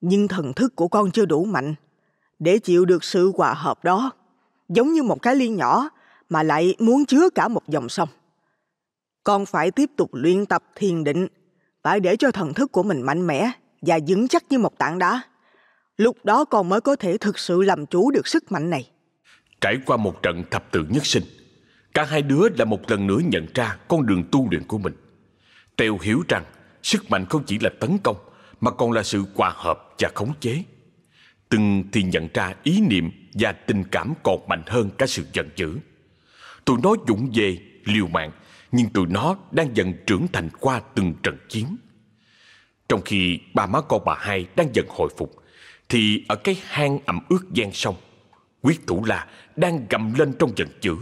Nhưng thần thức của con chưa đủ mạnh để chịu được sự hòa hợp đó. Giống như một cái ly nhỏ mà lại muốn chứa cả một dòng sông. Con phải tiếp tục luyện tập thiền định, phải để cho thần thức của mình mạnh mẽ và vững chắc như một tảng đá. Lúc đó con mới có thể thực sự làm chủ được sức mạnh này. Trải qua một trận thập tự nhất sinh Cả hai đứa đã một lần nữa nhận ra con đường tu luyện của mình Tèo hiểu rằng sức mạnh không chỉ là tấn công Mà còn là sự hòa hợp và khống chế. Từng thì nhận ra ý niệm và tình cảm còn mạnh hơn cả sự giận dữ. Tụi nó dũng về, liều mạng Nhưng tụi nó đang dần trưởng thành qua từng trận chiến. Trong khi ba má con bà hai đang dần hồi phục Thì ở cái hang ẩm ướt gian sông Quyết thủ là đang gầm lên trong giận dữ.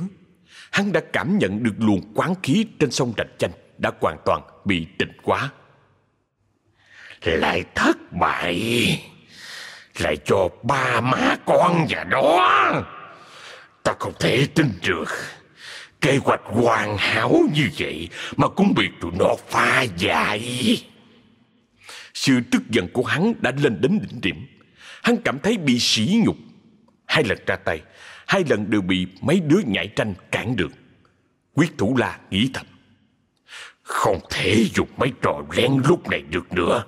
Hắn đã cảm nhận được luồng quán khí trên sông Rạch Chanh đã hoàn toàn bị tịnh quá. Lại thất bại Lại cho ba má con và đó Ta không thể tin được Kế hoạch hoàn hảo như vậy Mà cũng bị tụi nó pha dại Sự tức giận của hắn đã lên đến đỉnh điểm. Hắn cảm thấy bị sỉ nhục. Hai lần ra tay, hai lần đều bị mấy đứa nhảy tranh cản đường. Quyết thủ là nghĩ thầm. Không thể dùng mấy trò lén lút này được nữa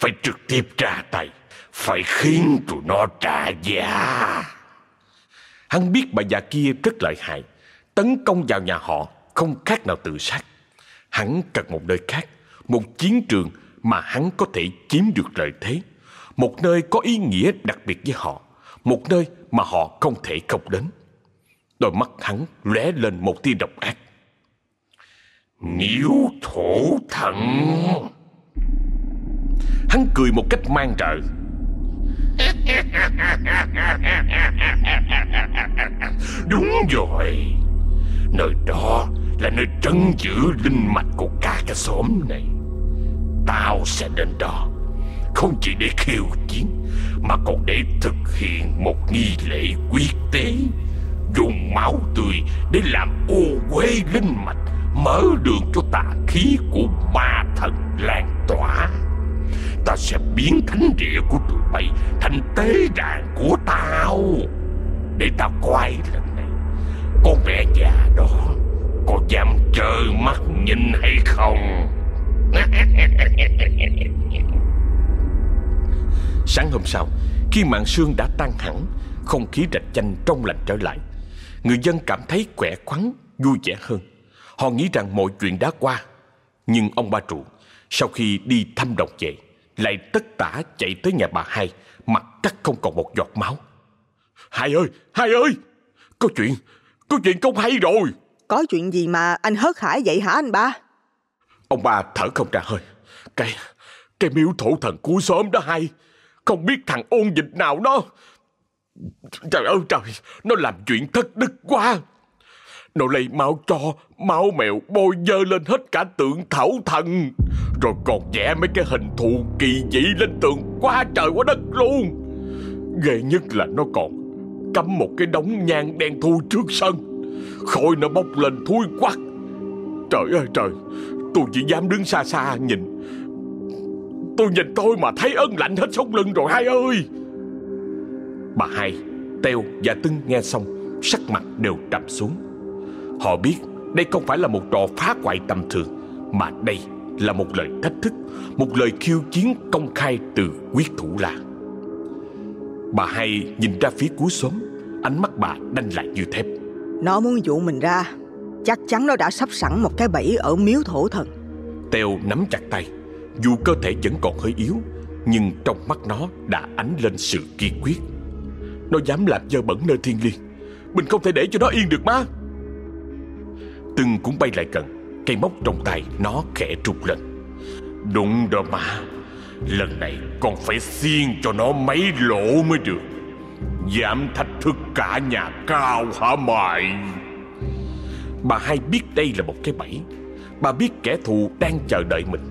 Phải trực tiếp ra tay Phải khiến tụi nó trả giá Hắn biết bà già kia rất lợi hại, tấn công vào nhà họ không khác nào tự sát. Hắn cần một nơi khác, một chiến trường mà hắn có thể chiếm được lợi thế, một nơi có ý nghĩa đặc biệt với họ, một nơi mà họ không thể không đến. Đôi mắt hắn lóe lên một tia độc ác. Nhiễu thổ thần Hắn cười một cách mang rợ. Đúng rồi. Nơi đó là nơi trấn giữ linh mạch của cả cái xóm này. Tao sẽ đến đó, Không chỉ để khiêu chiến, Mà còn để thực hiện một nghi lễ quyết tế, Dùng máu tươi để làm ô quê linh mạch Mở đường cho tà khí của ma thần lan tỏa Ta sẽ biến thánh địa của tụi bay Thành tế đàn của tao Để tao quay lần này Con mẹ già đó Có dám trơ mắt nhìn hay không Sáng hôm sau, khi mạng sương đã tan hẳn, không khí rạch chanh trong lành trở lại. Người dân cảm thấy khỏe khoắn, vui vẻ hơn. Họ nghĩ rằng mọi chuyện đã qua. Nhưng ông ba trụ, sau khi đi thăm đồng về, lại tất tả chạy tới nhà bà hai, mặt cắt không còn một giọt máu. Hai ơi, hai ơi, có chuyện, có chuyện không hay rồi. Có chuyện gì mà anh hớt hải vậy hả anh ba? Ông ba thở không ra hơi. Cái, Cái miếu thổ thần cuối xóm đó hay Không biết thằng ôn dịch nào nó Trời ơi trời Nó làm chuyện thất đức quá nó lấy máu cho Máu mèo, bôi dơ lên hết cả tượng thảo thần. Rồi còn vẽ mấy cái hình thù kỳ dị lên tượng Quá trời quá đất luôn. Ghê nhất là nó còn Cắm một cái đống nhang đen thui trước sân. Khói nó bốc lên thui quắc. Trời ơi, trời, Tôi chỉ dám đứng xa xa nhìn. Tôi nhìn tôi mà thấy ân lạnh hết sống lưng rồi, hai ơi. Bà hai Teo và Tưng nghe xong, Sắc mặt đều trầm xuống. Họ biết đây không phải là một trò phá hoại tầm thường Mà đây là một lời thách thức Một lời khiêu chiến công khai từ quyết thủ la Bà hai nhìn ra phía cuối xóm Ánh mắt bà đanh lại như thép. Nó muốn dụ mình ra. Chắc chắn nó đã sắp sẵn một cái bẫy ở miếu thổ thần. Teo nắm chặt tay Dù cơ thể vẫn còn hơi yếu Nhưng trong mắt nó đã ánh lên sự kiên quyết. Nó dám làm dơ bẩn nơi thiên liêng. Mình không thể để cho nó yên được má Từng cũng bay lại gần. Cây móc trong tay nó khẽ trục lên. Đúng đó mà Lần này con phải xiên cho nó mấy lỗ mới được. Dám thách thức cả nhà cao hả mày? Bà hai biết đây là một cái bẫy. Bà biết kẻ thù đang chờ đợi mình.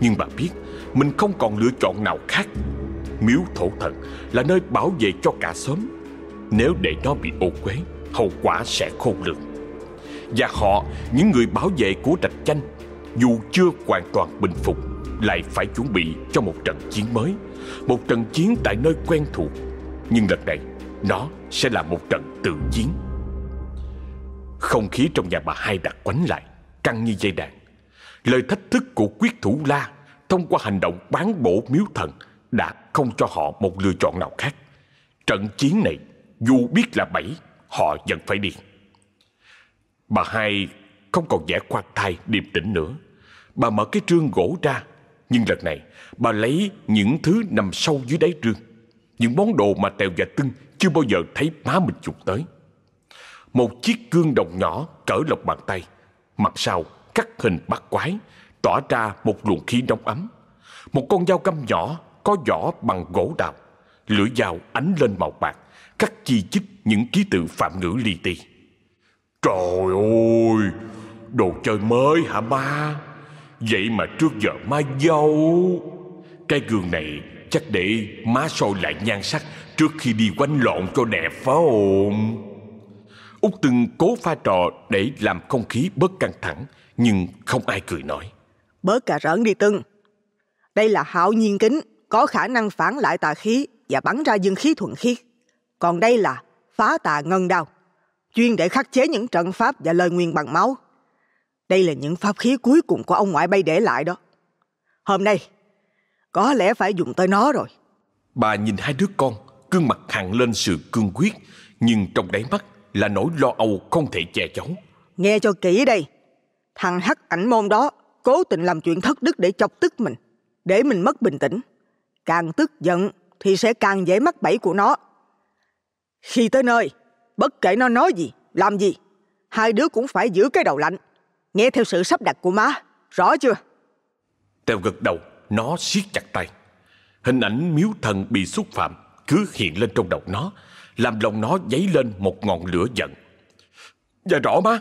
Nhưng bà biết Mình không còn lựa chọn nào khác. Miếu thổ thần là nơi bảo vệ cho cả xóm. Nếu để nó bị ô quế Hậu quả sẽ khôn lường. Và họ, những người bảo vệ của trạch chanh Dù chưa hoàn toàn bình phục Lại phải chuẩn bị cho một trận chiến mới. Một trận chiến tại nơi quen thuộc. Nhưng lần này Nó sẽ là một trận tự chiến. Không khí trong nhà bà hai đặt quánh lại Căng như dây đàn. Lời thách thức của quyết thủ la Thông qua hành động bán bổ miếu thần Đã không cho họ một lựa chọn nào khác. Trận chiến này Dù biết là bẫy Họ vẫn phải điền. Bà hai không còn vẻ khoan thai, điềm tĩnh nữa. Bà mở cái trương gỗ ra, Nhưng lần này bà lấy những thứ nằm sâu dưới đáy trương, Những món đồ mà Tèo và Tưng chưa bao giờ thấy má mình chụp tới. Một chiếc gương đồng nhỏ cỡ lọc bàn tay, Mặt sau cắt hình bát quái, Tỏa ra một luồng khí nóng ấm. Một con dao găm nhỏ có vỏ bằng gỗ đào, Lưỡi dao ánh lên màu bạc, Cắt chi chít những ký tự phạm ngữ li ti. Trời ơi, Đồ chơi mới hả ba? Vậy mà trước giờ má dâu. Cái gương này chắc để má soi lại nhan sắc Trước khi đi quánh lộn cho đẹp phải không? Út từng cố pha trò để làm không khí bớt căng thẳng, Nhưng không ai cười nói. Bớt cà rỡn đi Tưng. Đây là hạo nhiên kính, Có khả năng phản lại tà khí Và bắn ra dương khí thuận khiết. Còn đây là phá tà ngân đao. Chuyên để khắc chế những trận pháp và lời nguyền bằng máu. Đây là những pháp khí cuối cùng của ông ngoại bay để lại đó. Hôm nay Có lẽ phải dùng tới nó rồi. Bà nhìn hai đứa con Gương mặt hằn lên sự cương quyết Nhưng trong đáy mắt là nỗi lo âu không thể che giấu. Nghe cho kỹ đây. Thằng hắc ảnh môn đó Cố tình làm chuyện thất đức để chọc tức mình Để mình mất bình tĩnh. Càng tức giận Thì sẽ càng dễ mắc bẫy của nó. Khi tới nơi Bất kể nó nói gì, làm gì Hai đứa cũng phải giữ cái đầu lạnh. Nghe theo sự sắp đặt của má Rõ chưa? Tèo gật đầu Nó siết chặt tay. Hình ảnh miếu thần bị xúc phạm Cứ hiện lên trong đầu nó Làm lòng nó dấy lên một ngọn lửa giận. Dạ rõ má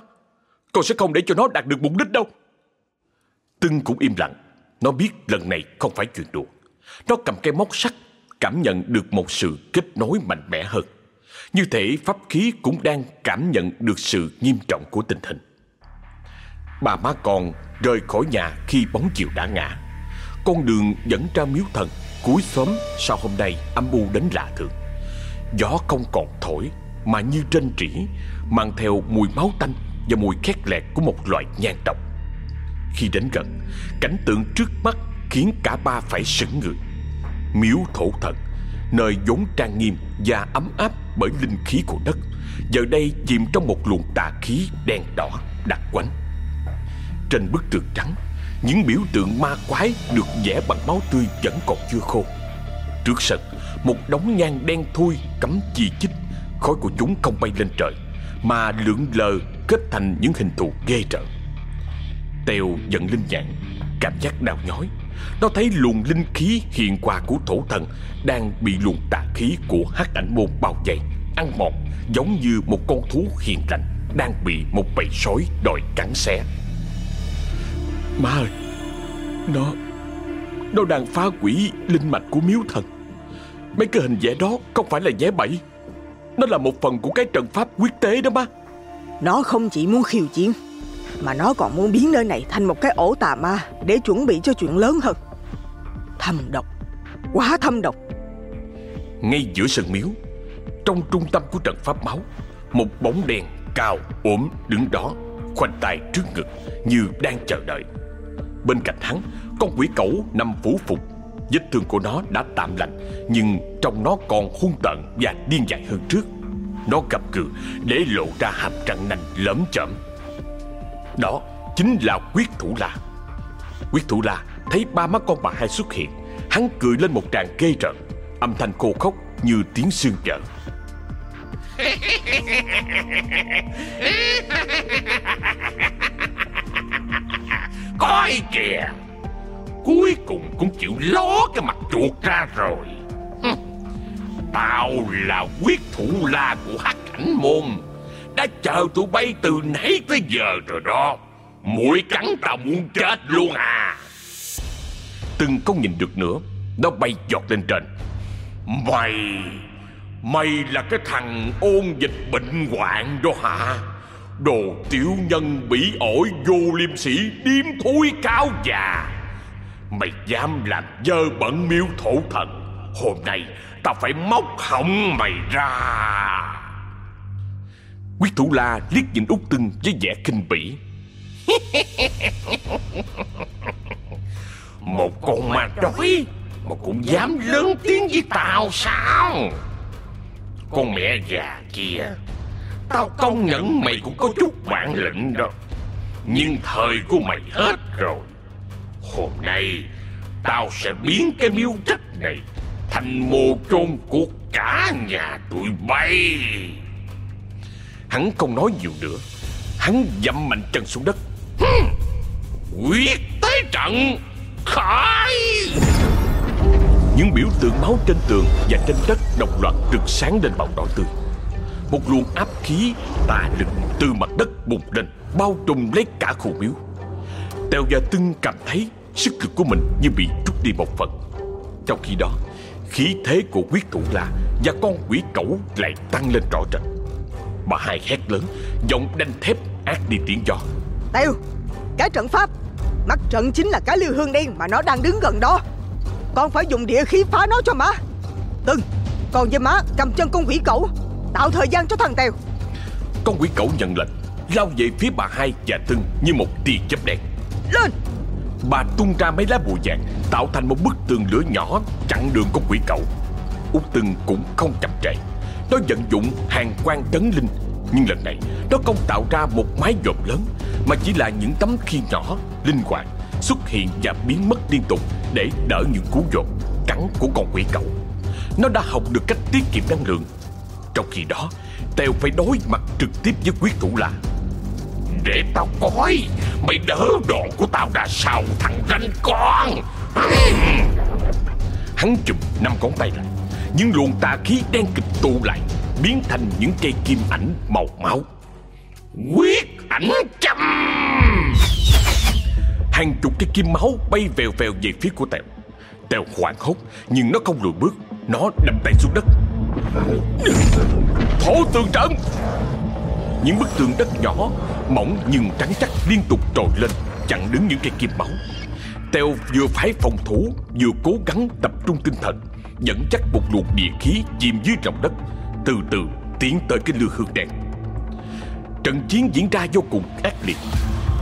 Con sẽ không để cho nó đạt được mục đích đâu. Tưng cũng im lặng Nó biết lần này không phải chuyện đùa. Nó cầm cây móc sắt Cảm nhận được một sự kết nối mạnh mẽ hơn. Như thể pháp khí cũng đang cảm nhận được sự nghiêm trọng của tình hình. Bà má con rời khỏi nhà khi bóng chiều đã ngã. Con đường dẫn ra miếu thần Cuối xóm sau hôm nay âm u đến lạ thường. Gió không còn thổi, Mà như trên trĩ Mang theo mùi máu tanh Và mùi khét lẹt của một loại nhang độc Khi đến gần, Cảnh tượng trước mắt khiến cả ba phải sững người. Miếu thổ thần, Nơi vốn trang nghiêm và ấm áp bởi linh khí của đất. Giờ đây chìm trong một luồng tà khí đen đỏ đặc quánh. Trên bức tường trắng, Những biểu tượng ma quái được vẽ bằng máu tươi vẫn còn chưa khô. Trước sân, Một đống nhang đen thui cắm chi chít. Khói của chúng không bay lên trời, Mà lượn lờ kết thành những hình thù ghê rợn. Tèo giận linh nhạn Cảm giác đau nhói. Nó thấy luồng linh khí hiện qua của thổ thần Đang bị luồng tà khí của hắc ảnh môn bao vây Ăn mòn, giống như một con thú hiền lành Đang bị một bầy sói đòi cắn xé. Má ơi, Nó Nó đang phá hủy linh mạch của miếu thần. Mấy cái hình vẽ đó không phải là vẽ bậy Nó là một phần của cái trận pháp quyết tế đó má Nó không chỉ muốn khiêu chiến mà nó còn muốn biến nơi này thành một cái ổ tà ma Để chuẩn bị cho chuyện lớn hơn. Thâm độc. Quá thâm độc. Ngay giữa sân miếu, Trong trung tâm của trận pháp máu, Một bóng đèn cao, ốm, đứng đó, Khoanh tay trước ngực, Như đang chờ đợi. Bên cạnh hắn Con quỷ cẩu nằm phủ phục. Vết thương của nó đã tạm lành, Nhưng trong nó còn hung tợn và điên dại hơn trước. Nó gặp cự để lộ ra hàm răng nanh lấm chậm đó chính là quyết thủ la. Quyết thủ la thấy ba mắt con bà hai xuất hiện Hắn cười lên một tràng ghê rợn Âm thanh khô khốc như tiếng xương vợ Coi kìa Cuối cùng cũng chịu ló cái mặt chuột ra rồi. Tao là quyết thủ la của hắc ảnh môn Đã chờ tụi bay từ nãy tới giờ rồi đó. Mũi cắn tao muốn chết luôn à. Từng không nhìn được nữa Nó bay giọt lên trên. Mày Mày là cái thằng ôn dịch bệnh hoạn đó hả? Đồ tiểu nhân bị ổi vô liêm sĩ điếm thúi cáo già. Mày dám làm dơ bẩn miếu thổ thần. Hôm nay tao phải móc họng mày ra Quyết thủ la liếc nhìn út tưng với vẻ kinh bỉ. Một con ma đói Mà cũng dám lớn tiếng với tao sao? Con mẹ già kia Tao công nhận mày cũng có chút bản lĩnh đó. Nhưng thời của mày hết rồi. Hôm nay Tao sẽ biến cái miếu trách này Thành mồ chôn của cả nhà tụi bay Hắn không nói nhiều nữa. Hắn dậm mạnh chân xuống đất. Quyết tế trận khải. Những biểu tượng máu trên tường và trên đất đồng loạt rực sáng lên màu đỏ tươi. Một luồng áp khí tà lực từ mặt đất bùng lên, Bao trùm lấy cả khu miếu. Tèo và Tưng cảm thấy sức lực của mình như bị trút đi một phần. Trong khi đó, Khí thế của quyết thủ la và con quỷ cẩu lại tăng lên rõ rệt. Bà hai hét lớn Giọng đanh thép ác đi tiếng gió. Tèo Cái trận pháp Mắt trận chính là cái liêu hương đen mà nó đang đứng gần đó. Con phải dùng địa khí phá nó cho má. Từng Còn với má cầm chân con quỷ cẩu Tạo thời gian cho thằng Tèo. Con quỷ cẩu nhận lệnh Lao về phía bà hai và Tưng như một tia chớp đen. Lên! Bà tung ra mấy lá bùa vàng Tạo thành một bức tường lửa nhỏ Chặn đường con quỷ cẩu. Út Tưng cũng không chậm trễ nó vận dụng hàng quan tấn linh. Nhưng lần này, nó không tạo ra một mái dòm lớn, Mà chỉ là những tấm khiên nhỏ, Linh hoạt, Xuất hiện và biến mất liên tục Để đỡ những cú dột Cắn của con quỷ cẩu Nó đã học được cách tiết kiệm năng lượng. Trong khi đó, Tèo phải đối mặt trực tiếp với quyết thủ là, Để tao coi, Mày đỡ đòn của tao ra sao, thằng ranh con. Hắn chụm năm ngón tay lại những luồng tà khí đen kịch tụ lại, biến thành những cây kim ảnh màu máu. Quyết ảnh châm! Hàng chục cây kim máu bay vèo vèo về phía của tèo. Tèo hoảng hốt, nhưng nó không lùi bước, nó đâm tay xuống đất. Thổ tường trận! Những bức tường đất nhỏ, mỏng nhưng trắng chắc liên tục trồi lên, chặn đứng những cây kim máu. Tèo vừa phải phòng thủ, vừa cố gắng tập trung tinh thần dẫn chắc một luồng địa khí chìm dưới lòng đất, từ từ tiến tới cái lư hương đen. Trận chiến diễn ra vô cùng ác liệt.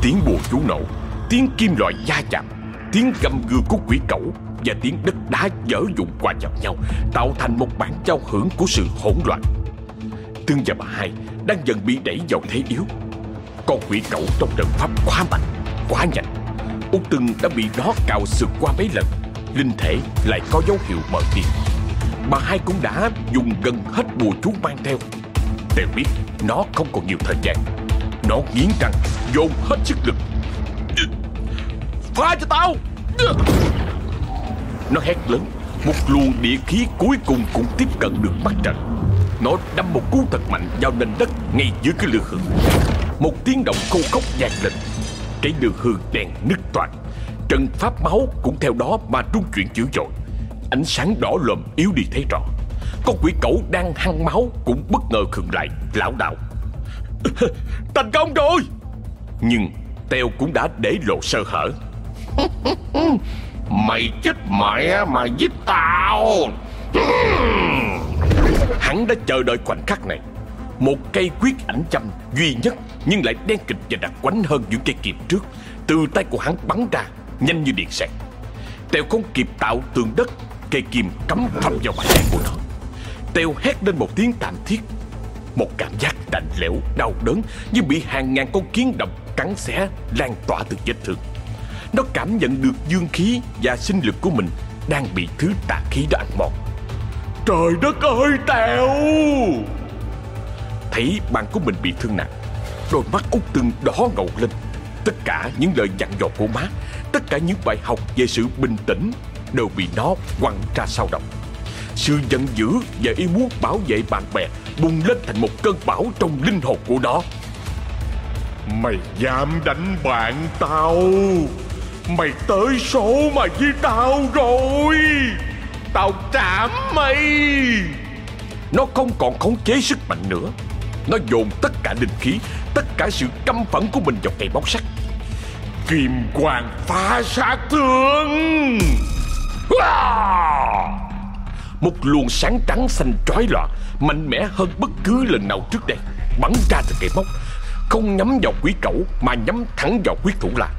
Tiếng bùa chú nổ, tiếng kim loại va chạm, tiếng gầm gừ của quỷ cẩu và tiếng đất đá dở dụng qua vào nhau, tạo thành một bản giao hưởng của sự hỗn loạn. Tương và bà hai đang dần bị đẩy vào thế yếu. Con quỷ cẩu trong trận pháp quá mạnh, quá nhanh. Út từng đã bị nó cào sượt qua mấy lần linh thể lại có dấu hiệu mở đi. Bà hai cũng đã dùng gần hết bùa chú mang theo. Tèo biết nó không còn nhiều thời gian. Nó nghiến răng, Dồn hết sức lực. Phá cho tao! Nó hét lớn. Một luồng địa khí cuối cùng cũng tiếp cận được mắt trận. Nó đâm một cú thật mạnh vào nền đất ngay dưới cái lư hương. Một tiếng động khô khốc vang lên. Cái lư hương đèn nứt toạc. Trận pháp máu cũng theo đó mà trung chuyển dữ dội. Ánh sáng đỏ lồm yếu đi thấy rõ Con quỷ cẩu đang hăng máu cũng bất ngờ khựng lại, lão đạo. Thành công rồi! Nhưng Teo cũng đã để lộ sơ hở. Mày chết mẹ mà giết tao! Hắn đã chờ đợi khoảnh khắc này. Một cây quyết ảnh châm duy nhất Nhưng lại đen kịch và đặc quánh hơn những cây kịp trước. Từ tay của hắn bắn ra Nhanh như điện xẹt. Tèo không kịp tạo tường đất Cây kim cắm thâm vào bàn tay của nó. Tèo hét lên một tiếng thảm thiết. Một cảm giác lạnh lẽo, đau đớn Như bị hàng ngàn con kiến độc cắn xé Lan tỏa từ vết thương. Nó cảm nhận được dương khí và sinh lực của mình Đang bị thứ tà khí đó ăn mòn. Trời đất ơi Tèo! Thấy bạn của mình bị thương nặng Đôi mắt út từng đỏ ngầu lên. Tất cả những lời dặn dò của má Tất cả những bài học về sự bình tĩnh Đều bị nó quăng ra sau đầu Sự giận dữ và ý muốn bảo vệ bạn bè Bùng lên thành một cơn bão trong linh hồn của nó. Mày dám đánh bạn tao. Mày tới số mà với tao rồi. Tao trảm mày. Nó không còn khống chế sức mạnh nữa. Nó dồn tất cả linh khí Tất cả sự căm phẫn của mình vào cây bóc sắt Kim quang phá sát thương. Một luồng sáng trắng xanh trói lòa, Mạnh mẽ hơn bất cứ lần nào trước đây, Bắn ra từ cây móc. Không nhắm vào quý cẩu, Mà nhắm thẳng vào quyết thủ la.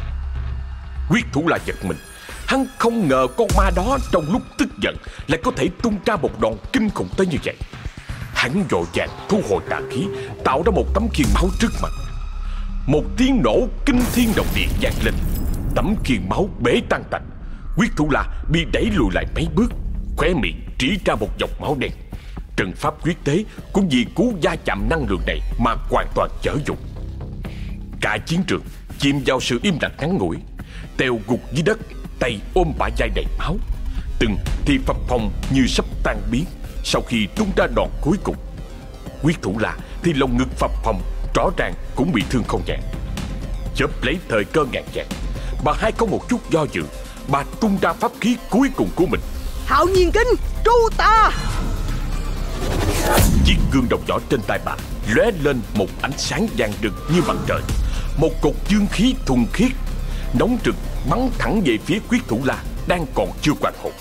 Quyết thủ la giật mình. Hắn không ngờ con ma đó trong lúc tức giận Lại có thể tung ra một đòn kinh khủng tới như vậy. Hắn vội vàng thu hồi tà khí, Tạo ra một tấm khiên máu trước mặt. Một tiếng nổ kinh thiên động địa vang lên. Tấm khiên máu bể tan tành. Quyết thủ la bị đẩy lùi lại mấy bước, Khóe miệng chỉ ra một dòng máu đen. Trận pháp quyết tế cũng vì cú va chạm năng lượng này Mà hoàn toàn chở dụng. Cả chiến trường chìm vào sự im lặng ngắn ngủi tèo gục dưới đất, Tay ôm bả vai đầy máu. Từng thì phập phòng như sắp tan biến Sau khi tung ra đòn cuối cùng. Quyết thủ là thì lồng ngực phập phòng Rõ ràng cũng bị thương không nhẹ. Chớp lấy thời cơ ngàn vàng Bà hai có một chút do dự. Bà tung ra pháp khí cuối cùng của mình. Hạo nhiên kinh Tru ta! Chiếc gương đồng vỏ trên tay bà lóe lên một ánh sáng vàng rực như mặt trời. Một cột dương khí thuần khiết Nóng rực bắn thẳng về phía quyết thủ la Đang còn chưa hoàn hồn.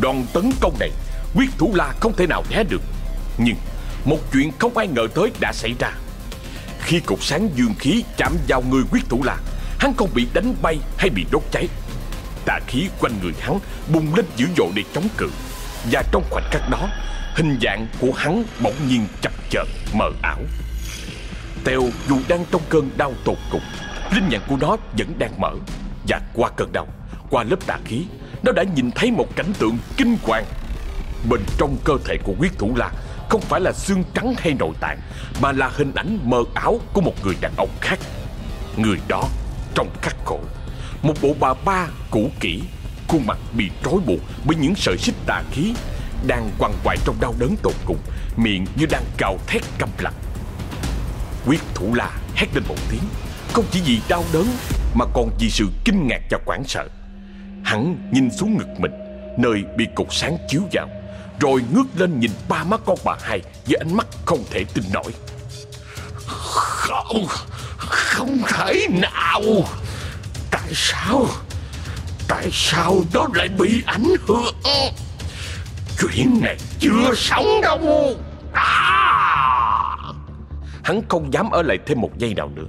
Đòn tấn công này Quyết thủ la không thể nào né được. Nhưng một chuyện không ai ngờ tới đã xảy ra khi cột sáng dương khí chạm vào người quyết thủ lạc Hắn không bị đánh bay hay bị đốt cháy. Tà khí quanh người hắn bùng lên dữ dội để chống cự. Và trong khoảnh khắc đó, Hình dạng của hắn bỗng nhiên chập chờn, mờ ảo. Tèo dù đang trong cơn đau tột cùng, Linh nhãn của nó vẫn đang mở. Và qua cơn đau, Qua lớp tà khí, Nó đã nhìn thấy một cảnh tượng kinh hoàng. Bên trong cơ thể của quyết thủ lạc không phải là xương trắng hay nội tạng, Mà là hình ảnh mờ ảo của một người đàn ông khác. Người đó, trong khắc khổ, Một bộ bà ba cũ kỹ, Khuôn mặt bị trói buộc bởi những sợi xích tà khí, Đang quằn quại trong đau đớn tột cùng, Miệng như đang cào thét căm lặng Quyết thủ la hét lên một tiếng, Không chỉ vì đau đớn Mà còn vì sự kinh ngạc và hoảng sợ. Hắn nhìn xuống ngực mình, Nơi bị cục sáng chiếu vào. Rồi ngước lên nhìn ba má con bà hai Với ánh mắt không thể tin nổi. Không Không thể nào. Tại sao? Tại sao nó lại bị ảnh hưởng? Chuyện này chưa xong đâu. À! Hắn không dám ở lại thêm một giây nào nữa.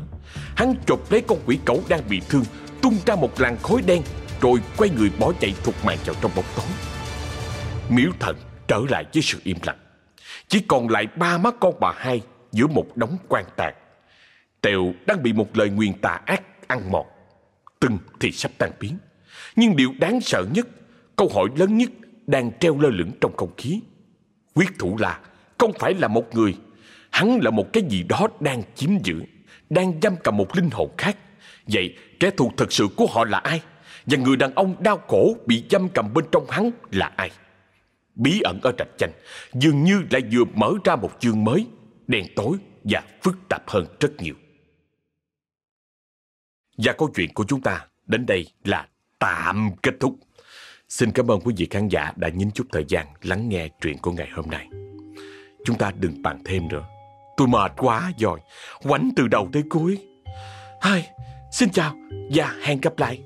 Hắn chộp lấy con quỷ cẩu đang bị thương, Tung ra một làn khói đen, Rồi quay người bỏ chạy thục mạng vào trong bóng tối. Miếu thần trở lại với sự im lặng. Chỉ còn lại ba má con bà hai Giữa một đống quan tàn. Tèo đang bị một lời nguyền tà ác ăn mòn. Từng thì sắp tan biến. Nhưng điều đáng sợ nhất, Câu hỏi lớn nhất đang treo lơ lửng trong không khí. Quyết thủ là không phải là một người, Hắn là một cái gì đó đang chiếm giữ, Đang giam cầm một linh hồn khác. Vậy kẻ thù thật sự của họ là ai? Và người đàn ông đau khổ bị giam cầm bên trong hắn là ai? Bí ẩn ở trạch chanh Dường như lại vừa mở ra một chương mới Đen tối và phức tạp hơn rất nhiều Và câu chuyện của chúng ta đến đây là tạm kết thúc Xin cảm ơn quý vị khán giả đã nhín chút thời gian lắng nghe chuyện của ngày hôm nay. Chúng ta đừng bàn thêm nữa. Tôi mệt quá rồi, quánh từ đầu tới cuối. Hai, xin chào và hẹn gặp lại.